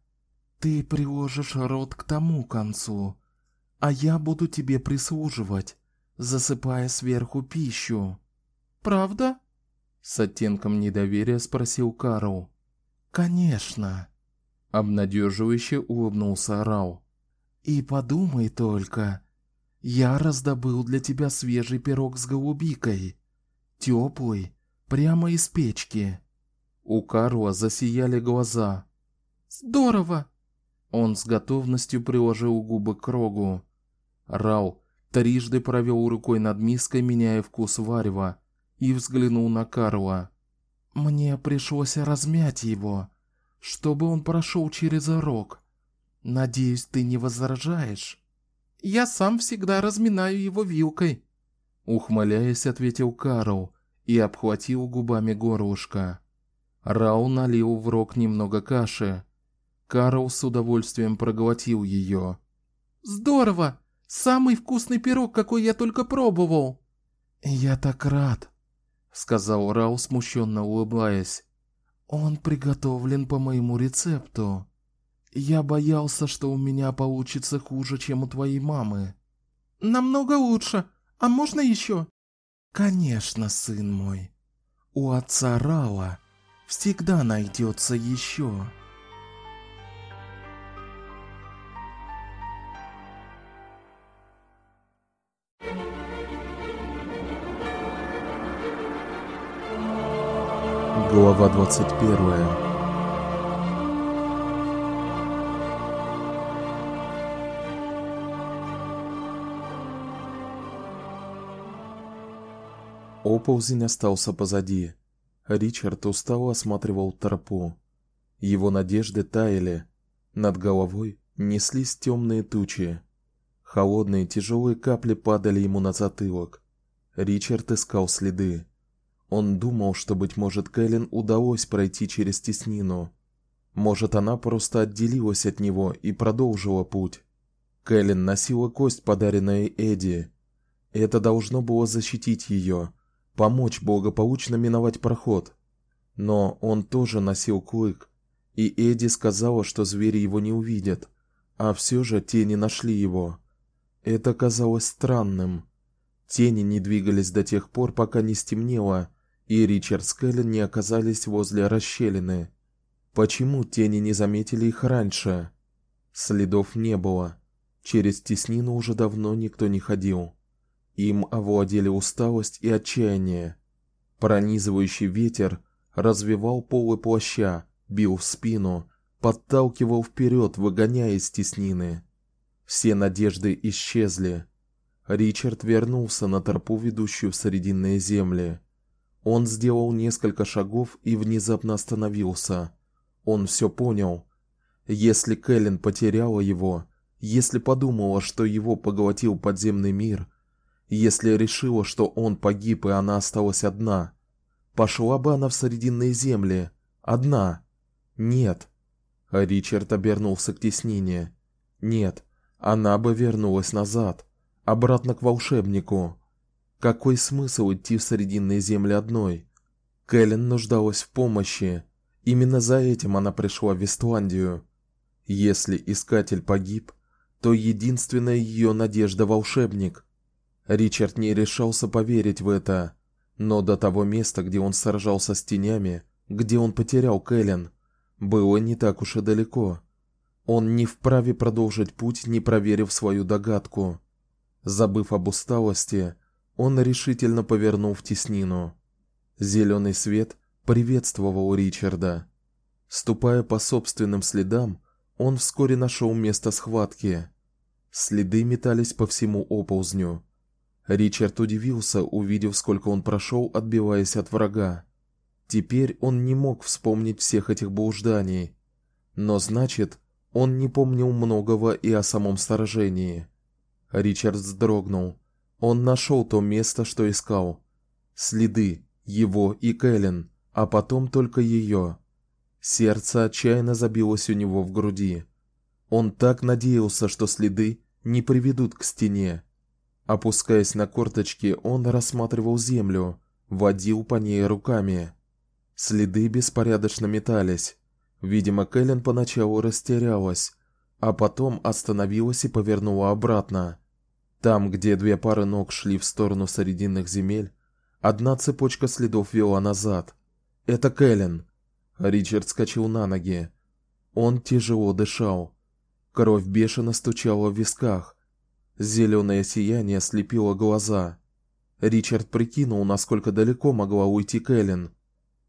Ты приложишь рот к тому концу, а я буду тебе прислуживать, засыпая сверху пищу. Правда? С оттенком недоверия спросил Карл. Конечно, обнадеживающе улыбнулся Рау. И подумай только, я раздобыл для тебя свежий пирог с голубикой, теплый, прямо из печки. У Карла засияли глаза. Здорово. Он с готовностью приложил губы к рогу. Рау трижды провел рукой над миской, меняя вкус варева, и взглянул на Карла. Мне пришлось размять его, чтобы он прошел через рог. Надеюсь, ты не возражаешь. Я сам всегда разминаю его вилкой, ухмыляясь, ответил Карл и обхватил губами горлышко. Рау налил в рог немного каши. Карл с удовольствием проглотил ее. Здорово! Самый вкусный пирог, какой я только пробовал. Я так рад, сказал Рау, смущенно улыбаясь. Он приготовлен по моему рецепту. Я боялся, что у меня получится хуже, чем у твоей мамы. Намного лучше. А можно еще? Конечно, сын мой. У отца Рала всегда найдется еще. Глава двадцать первая. Оползень остался позади. Ричард устало осматривал тропу. Его надежды таяли. Над головой неслись темные тучи. Холодные тяжелые капли падали ему на затылок. Ричард искал следы. Он думал, что быть может Кэлен удалось пройти через теснину. Может, она просто отделилась от него и продолжила путь. Кэлен носила кость, подаренная Эди. Это должно было защитить ее помочь благополучно миновать проход. Но он тоже носил клык, и Эди сказала, что звери его не увидят, а все же тени нашли его. Это казалось странным. Тени не двигались до тех пор, пока не стемнело, и Ричард с не оказались возле расщелины. Почему тени не заметили их раньше? Следов не было. Через теснину уже давно никто не ходил. Им овладели усталость и отчаяние. Пронизывающий ветер развивал полы плаща, бил в спину, подталкивал вперед, выгоняя из теснины. Все надежды исчезли. Ричард вернулся на тропу, ведущую в срединные земли. Он сделал несколько шагов и внезапно остановился. Он все понял. Если Кэлен потеряла его, если подумала, что его поглотил подземный мир, если решила, что он погиб и она осталась одна, пошла бы она в срединные земли, одна. Нет. Ричард обернулся к теснине. Нет, она бы вернулась назад, обратно к волшебнику. Какой смысл идти в срединные земли одной? Кэлен нуждалась в помощи. Именно за этим она пришла в Вестландию. Если искатель погиб, то единственная ее надежда волшебник. Ричард не решался поверить в это, но до того места, где он сражался с тенями, где он потерял Кэлен, было не так уж и далеко. Он не вправе продолжить путь, не проверив свою догадку. Забыв об усталости, он решительно повернул в теснину. Зеленый свет приветствовал Ричарда. Ступая по собственным следам, он вскоре нашел место схватки. Следы метались по всему оползню. Ричард удивился, увидев, сколько он прошел, отбиваясь от врага. Теперь он не мог вспомнить всех этих блужданий, но значит, он не помнил многого и о самом сражении. Ричард вздрогнул. Он нашел то место, что искал. Следы его и Кэлен, а потом только ее. Сердце отчаянно забилось у него в груди. Он так надеялся, что следы не приведут к стене. Опускаясь на корточки, он рассматривал землю, водил по ней руками. Следы беспорядочно метались. Видимо, Кэлен поначалу растерялась, а потом остановилась и повернула обратно. Там, где две пары ног шли в сторону срединных земель, одна цепочка следов вела назад. Это Кэлен. Ричард скочил на ноги. Он тяжело дышал. Кровь бешено стучала в висках. Зеленое сияние слепило глаза. Ричард прикинул, насколько далеко могла уйти Кэлен.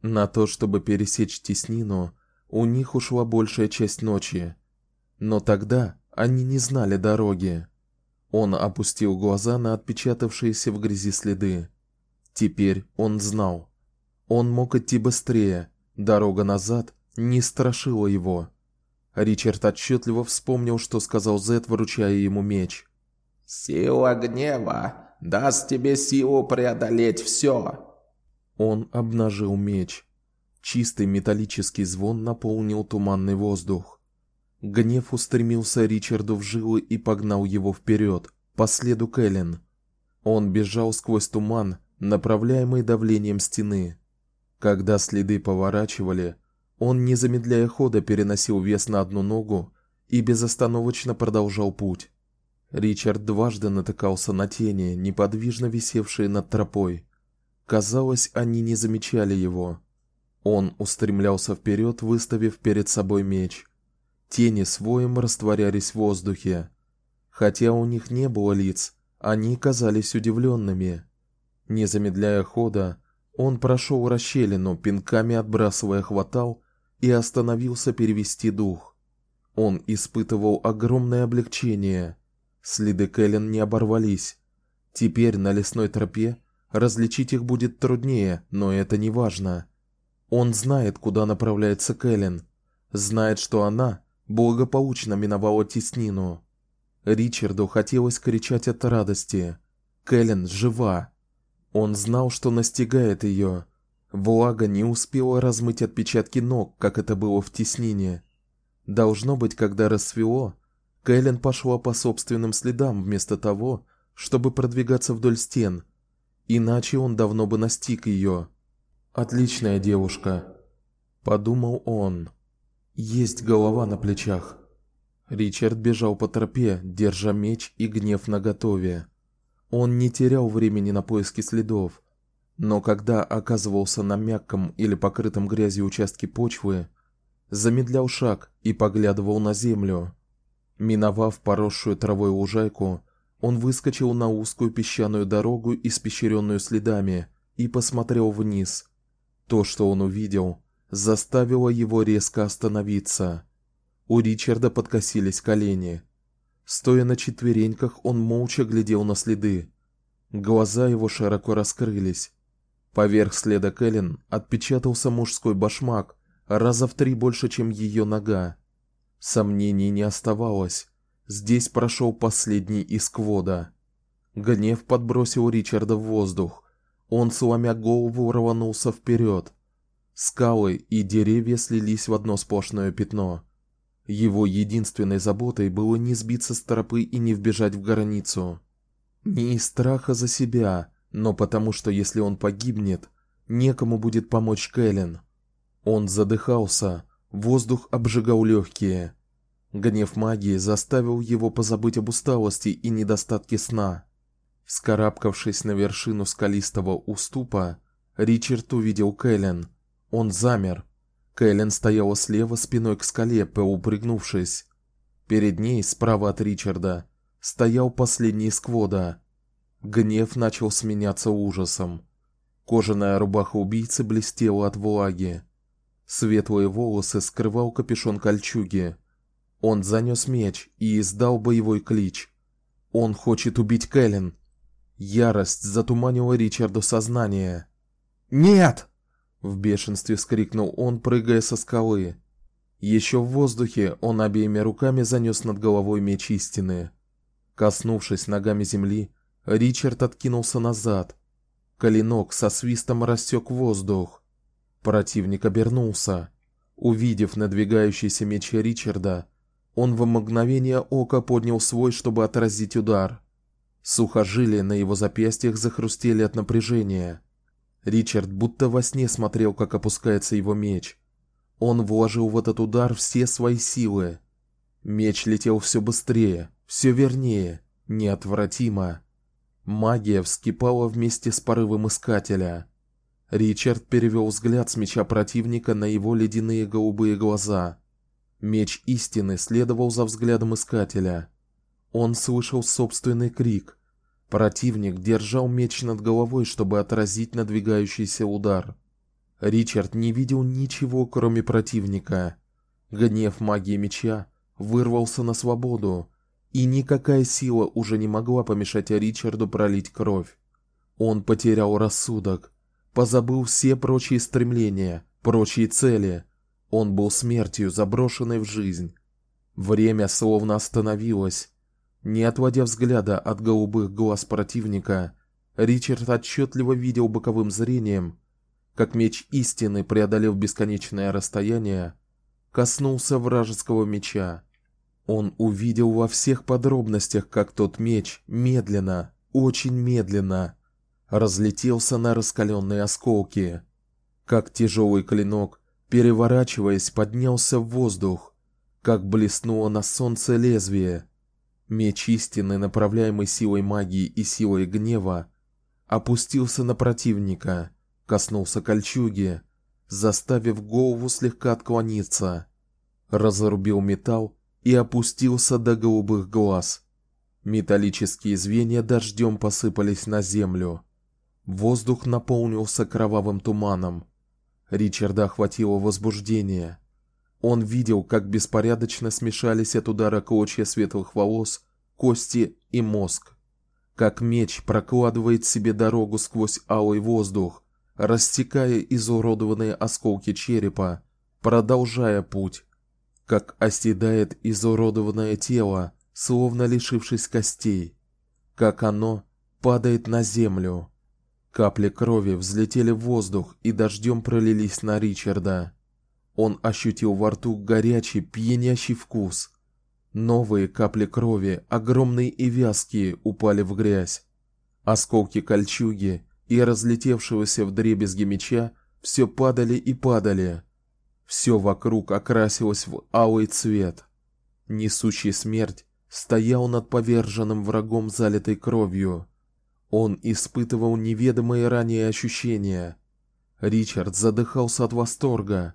На то, чтобы пересечь теснину, у них ушла большая часть ночи. Но тогда они не знали дороги. Он опустил глаза на отпечатавшиеся в грязи следы. Теперь он знал. Он мог идти быстрее, Дорога назад не страшила его. Ричард отчетливо вспомнил, что сказал Зет, вручая ему меч. Сила гнева даст тебе силу преодолеть все. Он обнажил меч. Чистый металлический звон наполнил туманный воздух. Гнев устремился Ричарду в жилы и погнал его вперед, по следу Кэлен. Он бежал сквозь туман, направляемый давлением стены. Когда следы поворачивали, он не замедляя хода переносил вес на одну ногу и безостановочно продолжал путь. Ричард дважды натыкался на тени, неподвижно висевшие над тропой. Казалось, они не замечали его. Он устремлялся вперед, выставив перед собой меч. Тени своим растворялись в воздухе. Хотя у них не было лиц, они казались удивленными. Не замедляя хода, он прошел расщелину, пинками отбрасывая хватал и остановился перевести дух. Он испытывал огромное облегчение. Следы Кэлен не оборвались. Теперь на лесной тропе различить их будет труднее, но это не важно. Он знает, куда направляется Кэлен, знает, что она благополучно миновала теснину. Ричарду хотелось кричать от радости. Кэлен жива. Он знал, что настигает ее. Влага не успела размыть отпечатки ног, как это было в теснине. Должно быть, когда рассвело, Кэлен пошла по собственным следам вместо того, чтобы продвигаться вдоль стен. Иначе он давно бы настиг ее. Отличная девушка, подумал он. Есть голова на плечах. Ричард бежал по тропе, держа меч и гнев наготове. Он не терял времени на поиски следов, но когда оказывался на мягком или покрытом грязью участке почвы, замедлял шаг и поглядывал на землю. Миновав поросшую травой лужайку, Он выскочил на узкую песчаную дорогу, испещренную следами, и посмотрел вниз. То, что он увидел, заставило его резко остановиться. У Ричарда подкосились колени. Стоя на четвереньках, он молча глядел на следы. Глаза его широко раскрылись. Поверх следа Кэлен отпечатался мужской башмак, раза в три больше, чем ее нога. Сомнений не оставалось. Здесь прошел последний из квода. Гнев подбросил Ричарда в воздух. Он сломя голову рванулся вперед. Скалы и деревья слились в одно сплошное пятно. Его единственной заботой было не сбиться с тропы и не вбежать в границу. Не из страха за себя, но потому что если он погибнет, некому будет помочь Кэлен. Он задыхался, воздух обжигал легкие. Гнев магии заставил его позабыть об усталости и недостатке сна. Вскарабкавшись на вершину скалистого уступа, Ричард увидел Кэлен. Он замер. Кэлен стояла слева спиной к скале, полупригнувшись. Перед ней, справа от Ричарда, стоял последний сквода. Гнев начал сменяться ужасом. Кожаная рубаха убийцы блестела от влаги. Светлые волосы скрывал капюшон кольчуги. Он занёс меч и издал боевой клич. Он хочет убить Кэлен. Ярость затуманила Ричарду сознание. "Нет!" В бешенстве вскрикнул он, прыгая со скалы. Еще в воздухе он обеими руками занёс над головой меч истины. Коснувшись ногами земли, Ричард откинулся назад. Клинок со свистом рассек воздух. Противник обернулся. Увидев надвигающийся меч Ричарда, он в мгновение ока поднял свой, чтобы отразить удар. Сухожилия на его запястьях захрустели от напряжения. Ричард будто во сне смотрел, как опускается его меч. Он вложил в этот удар все свои силы. Меч летел все быстрее, все вернее, неотвратимо. Магия вскипала вместе с порывом искателя. Ричард перевел взгляд с меча противника на его ледяные голубые глаза. Меч истины следовал за взглядом искателя. Он слышал собственный крик. Противник держал меч над головой, чтобы отразить надвигающийся удар. Ричард не видел ничего, кроме противника. Гнев магии меча вырвался на свободу, и никакая сила уже не могла помешать Ричарду пролить кровь. Он потерял рассудок, позабыл все прочие стремления, прочие цели. Он был смертью, заброшенной в жизнь. Время словно остановилось. Не отводя взгляда от голубых глаз противника, Ричард отчетливо видел боковым зрением, как меч истины, преодолев бесконечное расстояние, коснулся вражеского меча. Он увидел во всех подробностях, как тот меч медленно, очень медленно разлетелся на раскаленные осколки, как тяжелый клинок, переворачиваясь, поднялся в воздух, как блеснуло на солнце лезвие. Меч истины, направляемый силой магии и силой гнева, опустился на противника, коснулся кольчуги, заставив голову слегка отклониться, разрубил металл и опустился до голубых глаз. Металлические звенья дождем посыпались на землю. Воздух наполнился кровавым туманом. Ричарда охватило возбуждение. Он видел, как беспорядочно смешались от удара клочья светлых волос, кости и мозг. Как меч прокладывает себе дорогу сквозь алый воздух, растекая изуродованные осколки черепа, продолжая путь как оседает изуродованное тело, словно лишившись костей, как оно падает на землю. Капли крови взлетели в воздух и дождем пролились на Ричарда. Он ощутил во рту горячий, пьянящий вкус. Новые капли крови, огромные и вязкие, упали в грязь. Осколки кольчуги и разлетевшегося вдребезги меча все падали и падали. Все вокруг окрасилось в алый цвет. Несущий смерть стоял над поверженным врагом, залитой кровью. Он испытывал неведомые ранее ощущения. Ричард задыхался от восторга.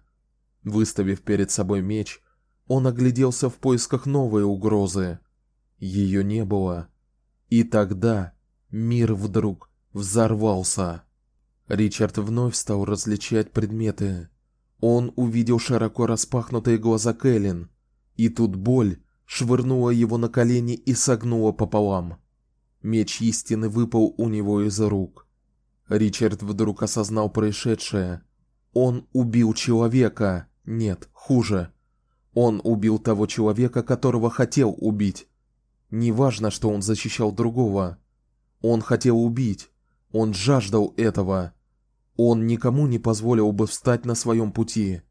Выставив перед собой меч, он огляделся в поисках новой угрозы. Ее не было. И тогда мир вдруг взорвался. Ричард вновь стал различать предметы. Он увидел широко распахнутые глаза Кэлен, и тут боль швырнула его на колени и согнула пополам. Меч истины выпал у него из рук. Ричард вдруг осознал происшедшее. Он убил человека. Нет, хуже. Он убил того человека, которого хотел убить. Неважно, что он защищал другого. Он хотел убить. Он жаждал этого. Он никому не позволил бы встать на своем пути.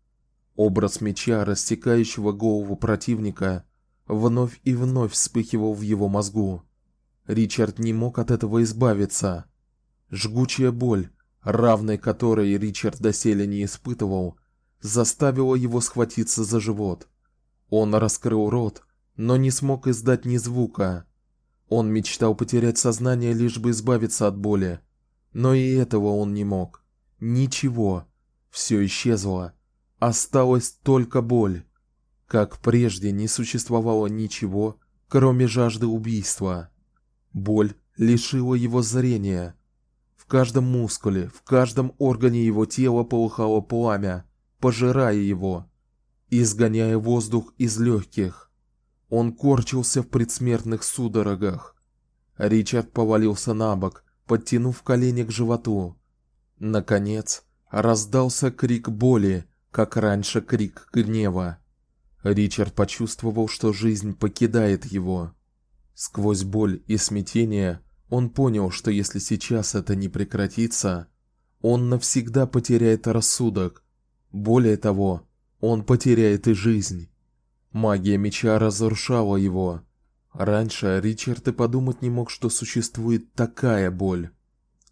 Образ меча, рассекающего голову противника, вновь и вновь вспыхивал в его мозгу. Ричард не мог от этого избавиться. Жгучая боль, равной которой Ричард доселе не испытывал, заставила его схватиться за живот. Он раскрыл рот, но не смог издать ни звука. Он мечтал потерять сознание лишь бы избавиться от боли, но и этого он не мог. Ничего, все исчезло, осталась только боль. Как прежде не существовало ничего, кроме жажды убийства. Боль лишила его зрения. В каждом мускуле, в каждом органе его тела полыхало пламя, пожирая его, изгоняя воздух из легких. Он корчился в предсмертных судорогах. Ричард повалился на бок, подтянув колени к животу. Наконец, раздался крик боли, как раньше крик гнева. Ричард почувствовал, что жизнь покидает его. Сквозь боль и смятение он понял, что если сейчас это не прекратится, он навсегда потеряет рассудок. Более того, он потеряет и жизнь. Магия меча разрушала его. Раньше Ричард и подумать не мог, что существует такая боль.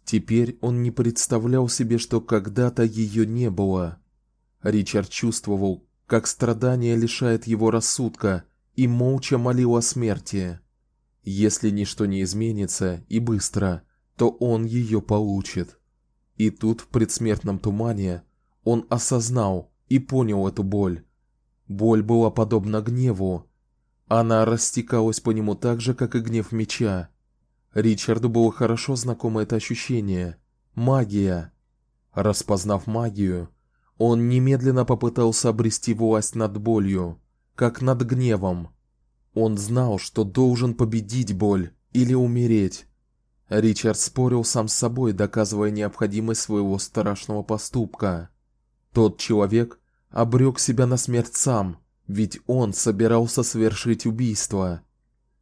Теперь он не представлял себе, что когда-то ее не было. Ричард чувствовал, как страдание лишает его рассудка, и молча молил о смерти. Если ничто не изменится и быстро, то он ее получит. И тут в предсмертном тумане он осознал и понял эту боль. Боль была подобна гневу. Она растекалась по нему так же, как и гнев меча. Ричарду было хорошо знакомо это ощущение магия. Распознав магию, он немедленно попытался обрести власть над болью, как над гневом. Он знал, что должен победить боль или умереть. Ричард спорил сам с собой, доказывая необходимость своего страшного поступка. Тот человек обрек себя на смерть сам, ведь он собирался совершить убийство.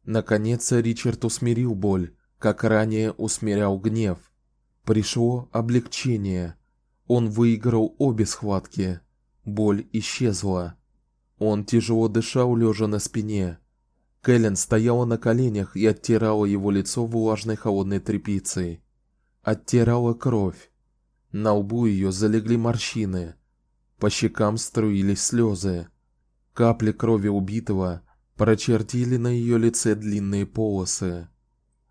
Наконец Ричард усмирил боль, как ранее усмирял гнев. Пришло облегчение. Он выиграл обе схватки. Боль исчезла. Он тяжело дышал лежа на спине. Кэлен стояла на коленях и оттирала его лицо влажной холодной тряпицей. Оттирала кровь. На лбу ее залегли морщины. По щекам струились слезы. Капли крови убитого прочертили на ее лице длинные полосы.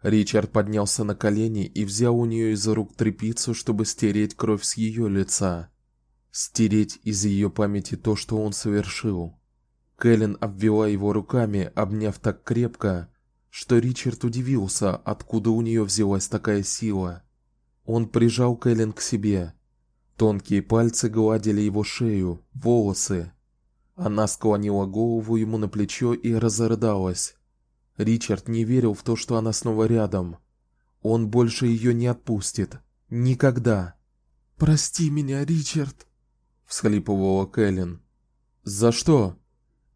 Ричард поднялся на колени и взял у нее из рук тряпицу, чтобы стереть кровь с ее лица, стереть из ее памяти то, что он совершил. Кэлен обвела его руками, обняв так крепко, что Ричард удивился, откуда у нее взялась такая сила. Он прижал Кэлен к себе. Тонкие пальцы гладили его шею, волосы. Она склонила голову ему на плечо и разрыдалась. Ричард не верил в то, что она снова рядом. Он больше ее не отпустит. Никогда. Прости меня, Ричард, всхлипывала Кэлен. За что?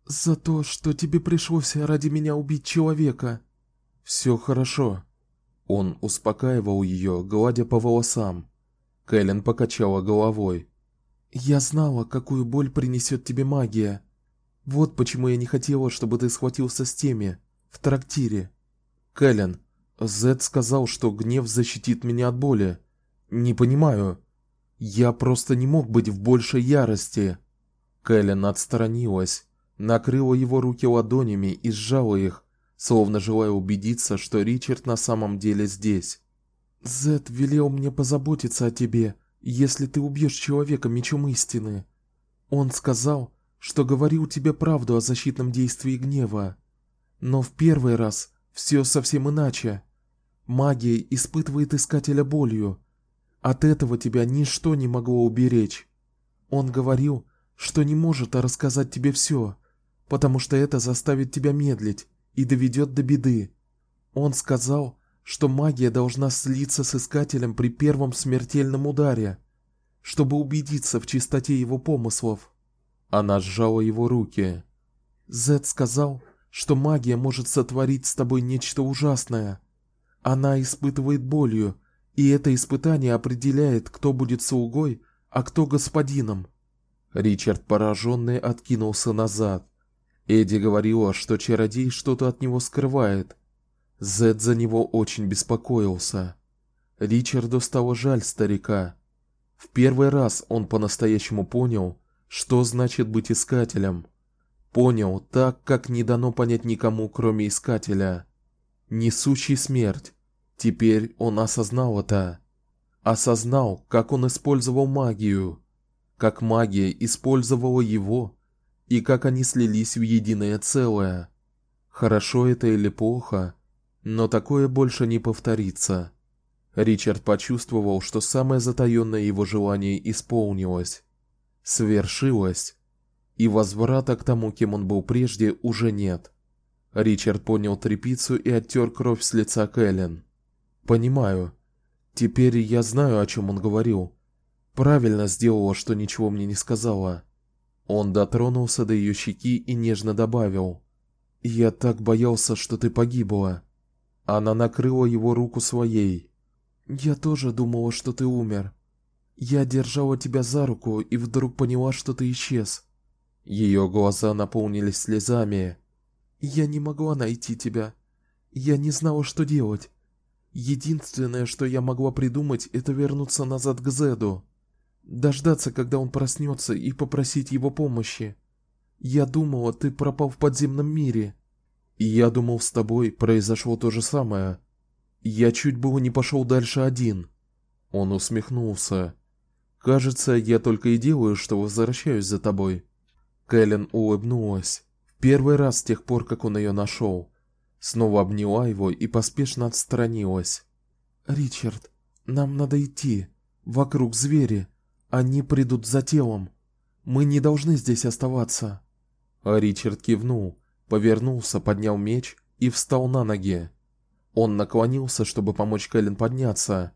За то, что тебе пришлось ради меня убить человека. Все хорошо. Он успокаивал ее, гладя по волосам. Кэлен покачала головой. Я знала, какую боль принесет тебе магия. Вот почему я не хотела, чтобы ты схватился с теми, в трактире. Кэлен, Зед сказал, что гнев защитит меня от боли. Не понимаю. Я просто не мог быть в большей ярости. Кэлен отстранилась, накрыла его руки ладонями и сжала их, словно желая убедиться, что Ричард на самом деле здесь. Зед велел мне позаботиться о тебе, если ты убьешь человека мечом истины. Он сказал, что говорил тебе правду о защитном действии гнева. Но в первый раз все совсем иначе. Магия испытывает искателя болью. От этого тебя ничто не могло уберечь. Он говорил, что не может рассказать тебе все, потому что это заставит тебя медлить и доведет до беды. Он сказал, что магия должна слиться с искателем при первом смертельном ударе, чтобы убедиться в чистоте его помыслов. Она сжала его руки. Зед сказал, что магия может сотворить с тобой нечто ужасное. Она испытывает болью, и это испытание определяет, кто будет слугой, а кто господином. Ричард пораженный откинулся назад. Эдди говорила, что чародей что-то от него скрывает. Зед за него очень беспокоился. Ричарду стало жаль старика. В первый раз он по-настоящему понял, что значит быть искателем. Понял так, как не дано понять никому, кроме искателя. Несущий смерть. Теперь он осознал это. Осознал, как он использовал магию, как магия использовала его и как они слились в единое целое. Хорошо это или плохо, но такое больше не повторится. Ричард почувствовал, что самое затаённое его желание исполнилось, свершилось, и возврата к тому, кем он был прежде, уже нет. Ричард поднял трепицу и оттер кровь с лица Кэлен. Понимаю. Теперь я знаю, о чем он говорил. Правильно сделала, что ничего мне не сказала. Он дотронулся до ее щеки и нежно добавил: "Я так боялся, что ты погибла". Она накрыла его руку своей. "Я тоже думала, что ты умер. Я держала тебя за руку и вдруг поняла, что ты исчез". Ее глаза наполнились слезами. "Я не могла найти тебя. Я не знала, что делать. Единственное, что я могла придумать, это вернуться назад к Зеду дождаться, когда он проснется, и попросить его помощи. Я думала, ты пропал в подземном мире. Я думал, с тобой произошло то же самое. Я чуть было не пошел дальше один. Он усмехнулся. Кажется, я только и делаю, что возвращаюсь за тобой. Кэлен улыбнулась. Первый раз с тех пор, как он ее нашел. Снова обняла его и поспешно отстранилась. Ричард, нам надо идти. Вокруг звери. Они придут за телом. Мы не должны здесь оставаться. А Ричард кивнул, повернулся, поднял меч и встал на ноги. Он наклонился, чтобы помочь Кэлен подняться.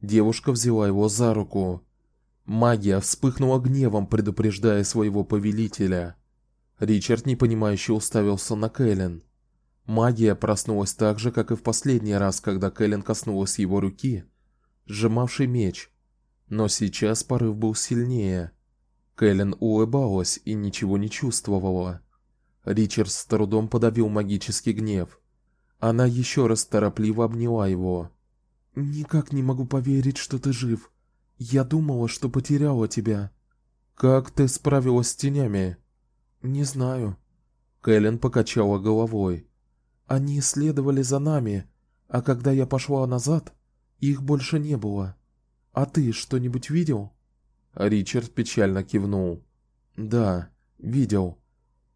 Девушка взяла его за руку. Магия вспыхнула гневом, предупреждая своего повелителя. Ричард непонимающе уставился на Кэлен. Магия проснулась так же, как и в последний раз, когда Кэлен коснулась его руки, сжимавшей меч. Но сейчас порыв был сильнее. Кэлен улыбалась и ничего не чувствовала. Ричард с трудом подавил магический гнев. Она еще раз торопливо обняла его. Никак не могу поверить, что ты жив. Я думала, что потеряла тебя. Как ты справилась с тенями? Не знаю. Кэлен покачала головой. Они следовали за нами, а когда я пошла назад, их больше не было. А ты что-нибудь видел? Ричард печально кивнул. Да, видел.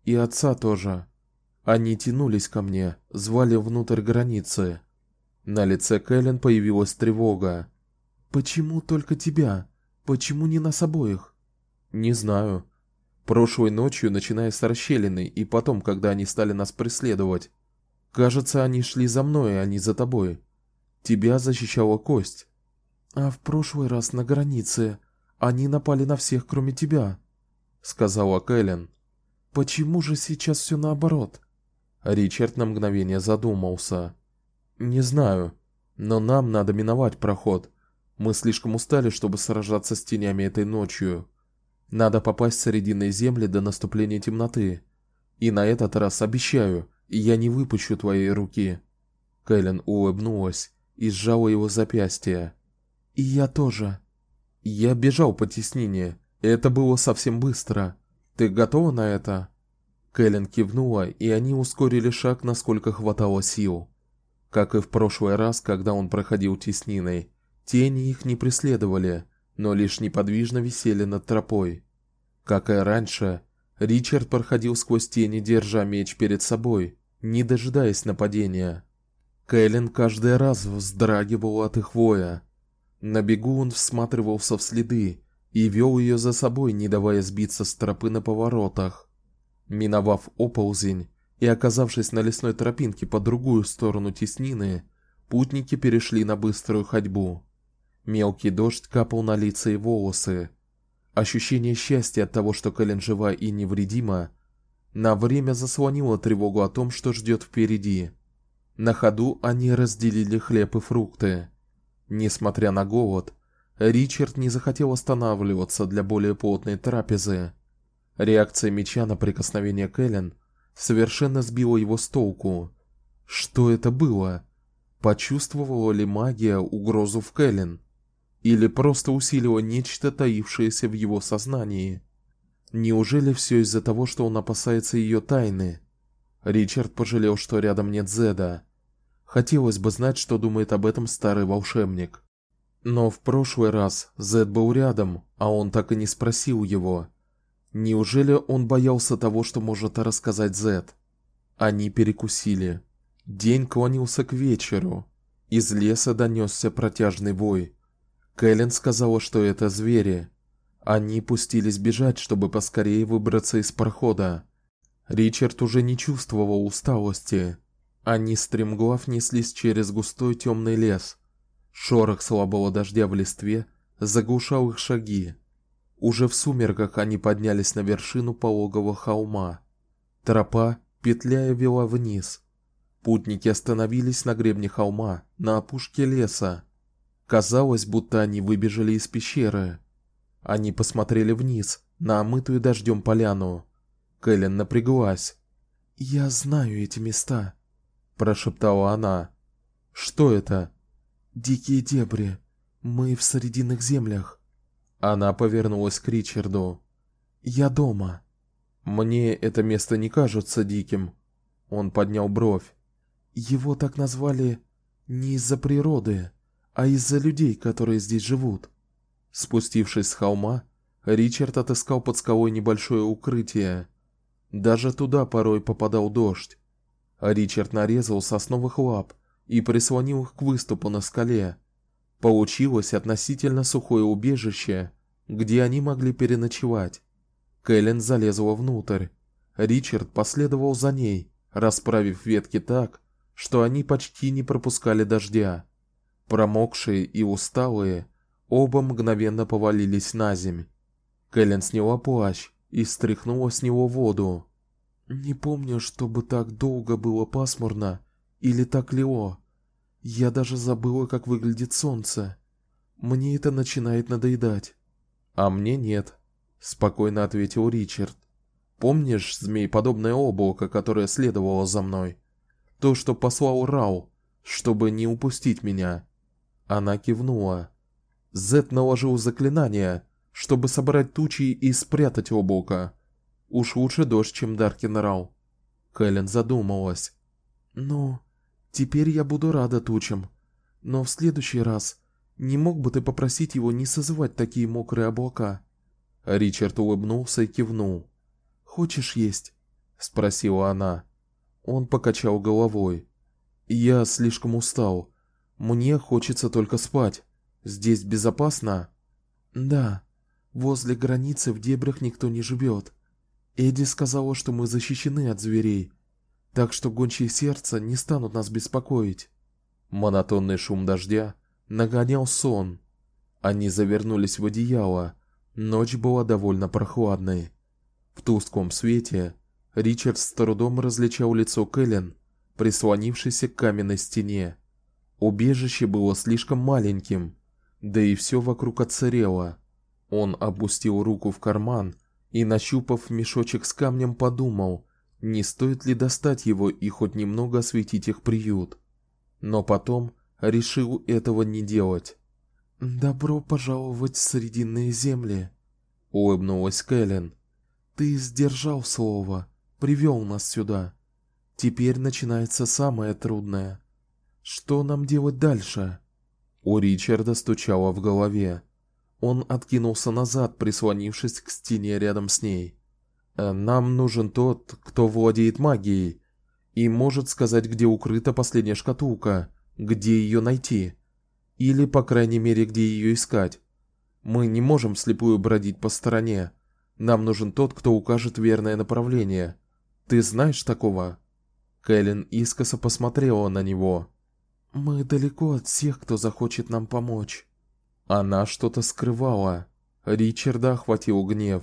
И отца тоже. Они тянулись ко мне, звали внутрь границы. На лице Кэлен появилась тревога. Почему только тебя? Почему не нас обоих? Не знаю. Прошлой ночью, начиная с расщелины, и потом, когда они стали нас преследовать, кажется, они шли за мной, а не за тобой. Тебя защищала кость. А в прошлый раз на границе они напали на всех, кроме тебя, сказала Кэлен. Почему же сейчас все наоборот? Ричард на мгновение задумался. Не знаю, но нам надо миновать проход. Мы слишком устали, чтобы сражаться с тенями этой ночью. Надо попасть в срединные земли до наступления темноты. И на этот раз обещаю, я не выпущу твои руки. Кэлен улыбнулась и сжала его запястье. И я тоже. Я бежал по теснине. Это было совсем быстро. Ты готова на это? Кэлен кивнула, и они ускорили шаг, насколько хватало сил. Как и в прошлый раз, когда он проходил тесниной, тени их не преследовали, но лишь неподвижно висели над тропой. Как и раньше, Ричард проходил сквозь тени, держа меч перед собой, не дожидаясь нападения. Кэлен каждый раз вздрагивал от их воя. На бегу он всматривался в следы и вел ее за собой, не давая сбиться с тропы на поворотах. Миновав оползень и оказавшись на лесной тропинке по другую сторону теснины, путники перешли на быструю ходьбу. Мелкий дождь капал на лица и волосы. Ощущение счастья от того, что Кэлен жива и невредима, на время заслонило тревогу о том, что ждет впереди. На ходу они разделили хлеб и фрукты. Несмотря на голод, Ричард не захотел останавливаться для более плотной трапезы. Реакция меча на прикосновение Кэлен совершенно сбила его с толку. Что это было? Почувствовала ли магия угрозу в Кэлен или просто усилила нечто таившееся в его сознании? Неужели все из-за того, что он опасается ее тайны? Ричард пожалел, что рядом нет Зеда. Хотелось бы знать, что думает об этом старый волшебник. Но в прошлый раз Зед был рядом, а он так и не спросил его. Неужели он боялся того, что может рассказать Зед? Они перекусили. День клонился к вечеру. Из леса донесся протяжный вой. Кэлен сказала, что это звери. Они пустились бежать, чтобы поскорее выбраться из прохода. Ричард уже не чувствовал усталости. Они стремглав неслись через густой темный лес. Шорох слабого дождя в листве заглушал их шаги. Уже в сумерках они поднялись на вершину пологого холма. Тропа, петляя, вела вниз. Путники остановились на гребне холма, на опушке леса. Казалось, будто они выбежали из пещеры. Они посмотрели вниз, на омытую дождем поляну. Кэлен напряглась. "Я знаю эти места", прошептала она. "Что это?" "Дикие дебри. Мы в срединных землях". Она повернулась к Ричарду. "Я дома". "Мне это место не кажется диким". Он поднял бровь. "Его так назвали не из-за природы, а из-за людей, которые здесь живут". Спустившись с холма, Ричард отыскал под скалой небольшое укрытие. Даже туда порой попадал дождь. Ричард нарезал сосновых лап и прислонил их к выступу на скале. Получилось относительно сухое убежище, где они могли переночевать. Кэлен залезла внутрь. Ричард последовал за ней, расправив ветки так, что они почти не пропускали дождя. Промокшие и усталые, Оба мгновенно повалились на земь. Кэлен сняла плащ и стряхнула с него воду. Не помню, чтобы так долго было пасмурно или так лило. Я даже забыла, как выглядит солнце. Мне это начинает надоедать. А мне нет, спокойно ответил Ричард. Помнишь змей-подобное облако, которое следовало за мной? То, что послал Рау, чтобы не упустить меня. Она кивнула. Зет наложил заклинание, чтобы собрать тучи и спрятать облако. Уж лучше дождь, чем Даркин Кэлен задумалась. Ну, теперь я буду рада тучам. Но в следующий раз не мог бы ты попросить его не созывать такие мокрые облака? Ричард улыбнулся и кивнул. Хочешь есть? спросила она. Он покачал головой. Я слишком устал. Мне хочется только спать. Здесь безопасно? Да. Возле границы в дебрях никто не живет. Эдди сказала, что мы защищены от зверей, так что гончие сердца не станут нас беспокоить. Монотонный шум дождя нагонял сон. Они завернулись в одеяло. Ночь была довольно прохладной. В тусклом свете Ричард с трудом различал лицо Кэлен, прислонившейся к каменной стене. Убежище было слишком маленьким, да и все вокруг отсырело. Он опустил руку в карман и, нащупав мешочек с камнем, подумал, не стоит ли достать его и хоть немного осветить их приют. Но потом решил этого не делать. Добро пожаловать в срединные земли, улыбнулась Кэлен. Ты сдержал слово, привел нас сюда. Теперь начинается самое трудное. Что нам делать дальше? У Ричарда стучало в голове. Он откинулся назад, прислонившись к стене рядом с ней. «Э, нам нужен тот, кто владеет магией, и может сказать, где укрыта последняя шкатулка, где ее найти, или, по крайней мере, где ее искать. Мы не можем слепую бродить по стороне. Нам нужен тот, кто укажет верное направление. Ты знаешь такого? Кэлен искоса посмотрела на него. Мы далеко от всех, кто захочет нам помочь. Она что-то скрывала. Ричарда охватил гнев.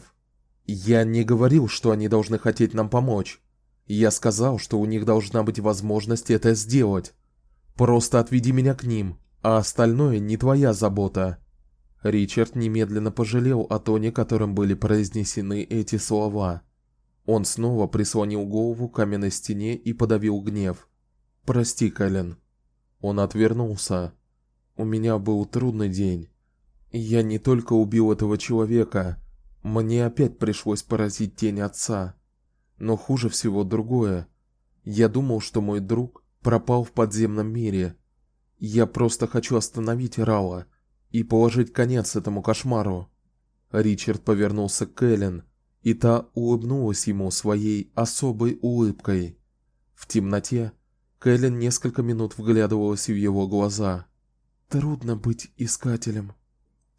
Я не говорил, что они должны хотеть нам помочь. Я сказал, что у них должна быть возможность это сделать. Просто отведи меня к ним, а остальное не твоя забота. Ричард немедленно пожалел о тоне, которым были произнесены эти слова. Он снова прислонил голову к каменной стене и подавил гнев. Прости, Кэлен. Он отвернулся. У меня был трудный день. Я не только убил этого человека, мне опять пришлось поразить тень отца. Но хуже всего другое. Я думал, что мой друг пропал в подземном мире. Я просто хочу остановить Рауа и положить конец этому кошмару. Ричард повернулся к Эллен, и та улыбнулась ему своей особой улыбкой. В темноте Кэлен несколько минут вглядывалась в его глаза. Трудно быть искателем,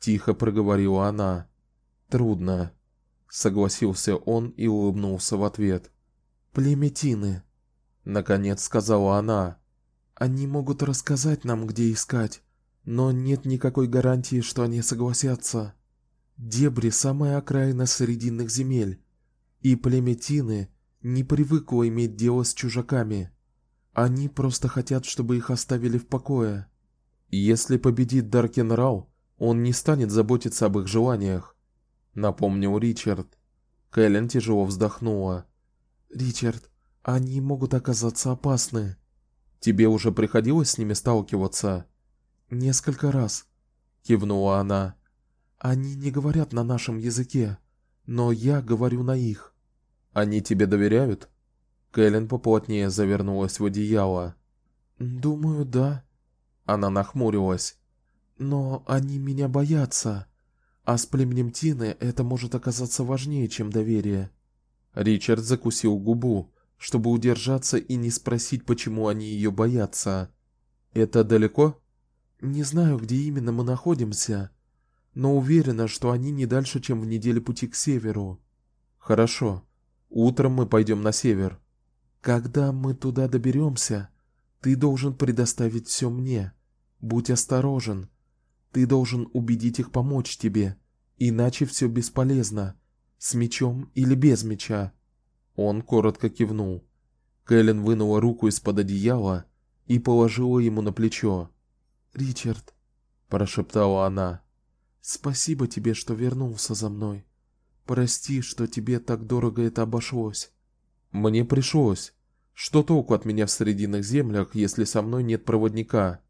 тихо проговорила она. Трудно, согласился он и улыбнулся в ответ. Племетины, наконец сказала она. Они могут рассказать нам, где искать, но нет никакой гарантии, что они согласятся. Дебри самая окраина срединных земель, и племетины не привыкло иметь дело с чужаками. Они просто хотят, чтобы их оставили в покое. Если победит Даркенрау, он не станет заботиться об их желаниях, напомнил Ричард. Кэлен тяжело вздохнула. Ричард, они могут оказаться опасны. Тебе уже приходилось с ними сталкиваться? Несколько раз, кивнула она. Они не говорят на нашем языке, но я говорю на их. Они тебе доверяют? Кэлен поплотнее завернулась в одеяло. Думаю, да. Она нахмурилась. Но они меня боятся. А с племенем Тины это может оказаться важнее, чем доверие. Ричард закусил губу, чтобы удержаться и не спросить, почему они ее боятся. Это далеко? Не знаю, где именно мы находимся, но уверена, что они не дальше, чем в неделе пути к северу. Хорошо. Утром мы пойдем на север. Когда мы туда доберемся, ты должен предоставить все мне. Будь осторожен. Ты должен убедить их помочь тебе, иначе все бесполезно, с мечом или без меча. Он коротко кивнул. Кэлен вынула руку из-под одеяла и положила ему на плечо. "Ричард", прошептала она. "Спасибо тебе, что вернулся за мной. Прости, что тебе так дорого это обошлось". "Мне пришлось. Что толку от меня в срединных землях, если со мной нет проводника?"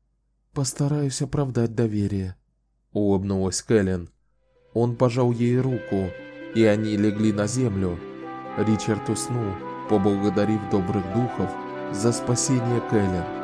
"Постараюсь оправдать доверие", улыбнулась Кэлен. Он пожал ей руку, и они легли на землю. Ричард уснул, поблагодарив добрых духов за спасение Кэлен.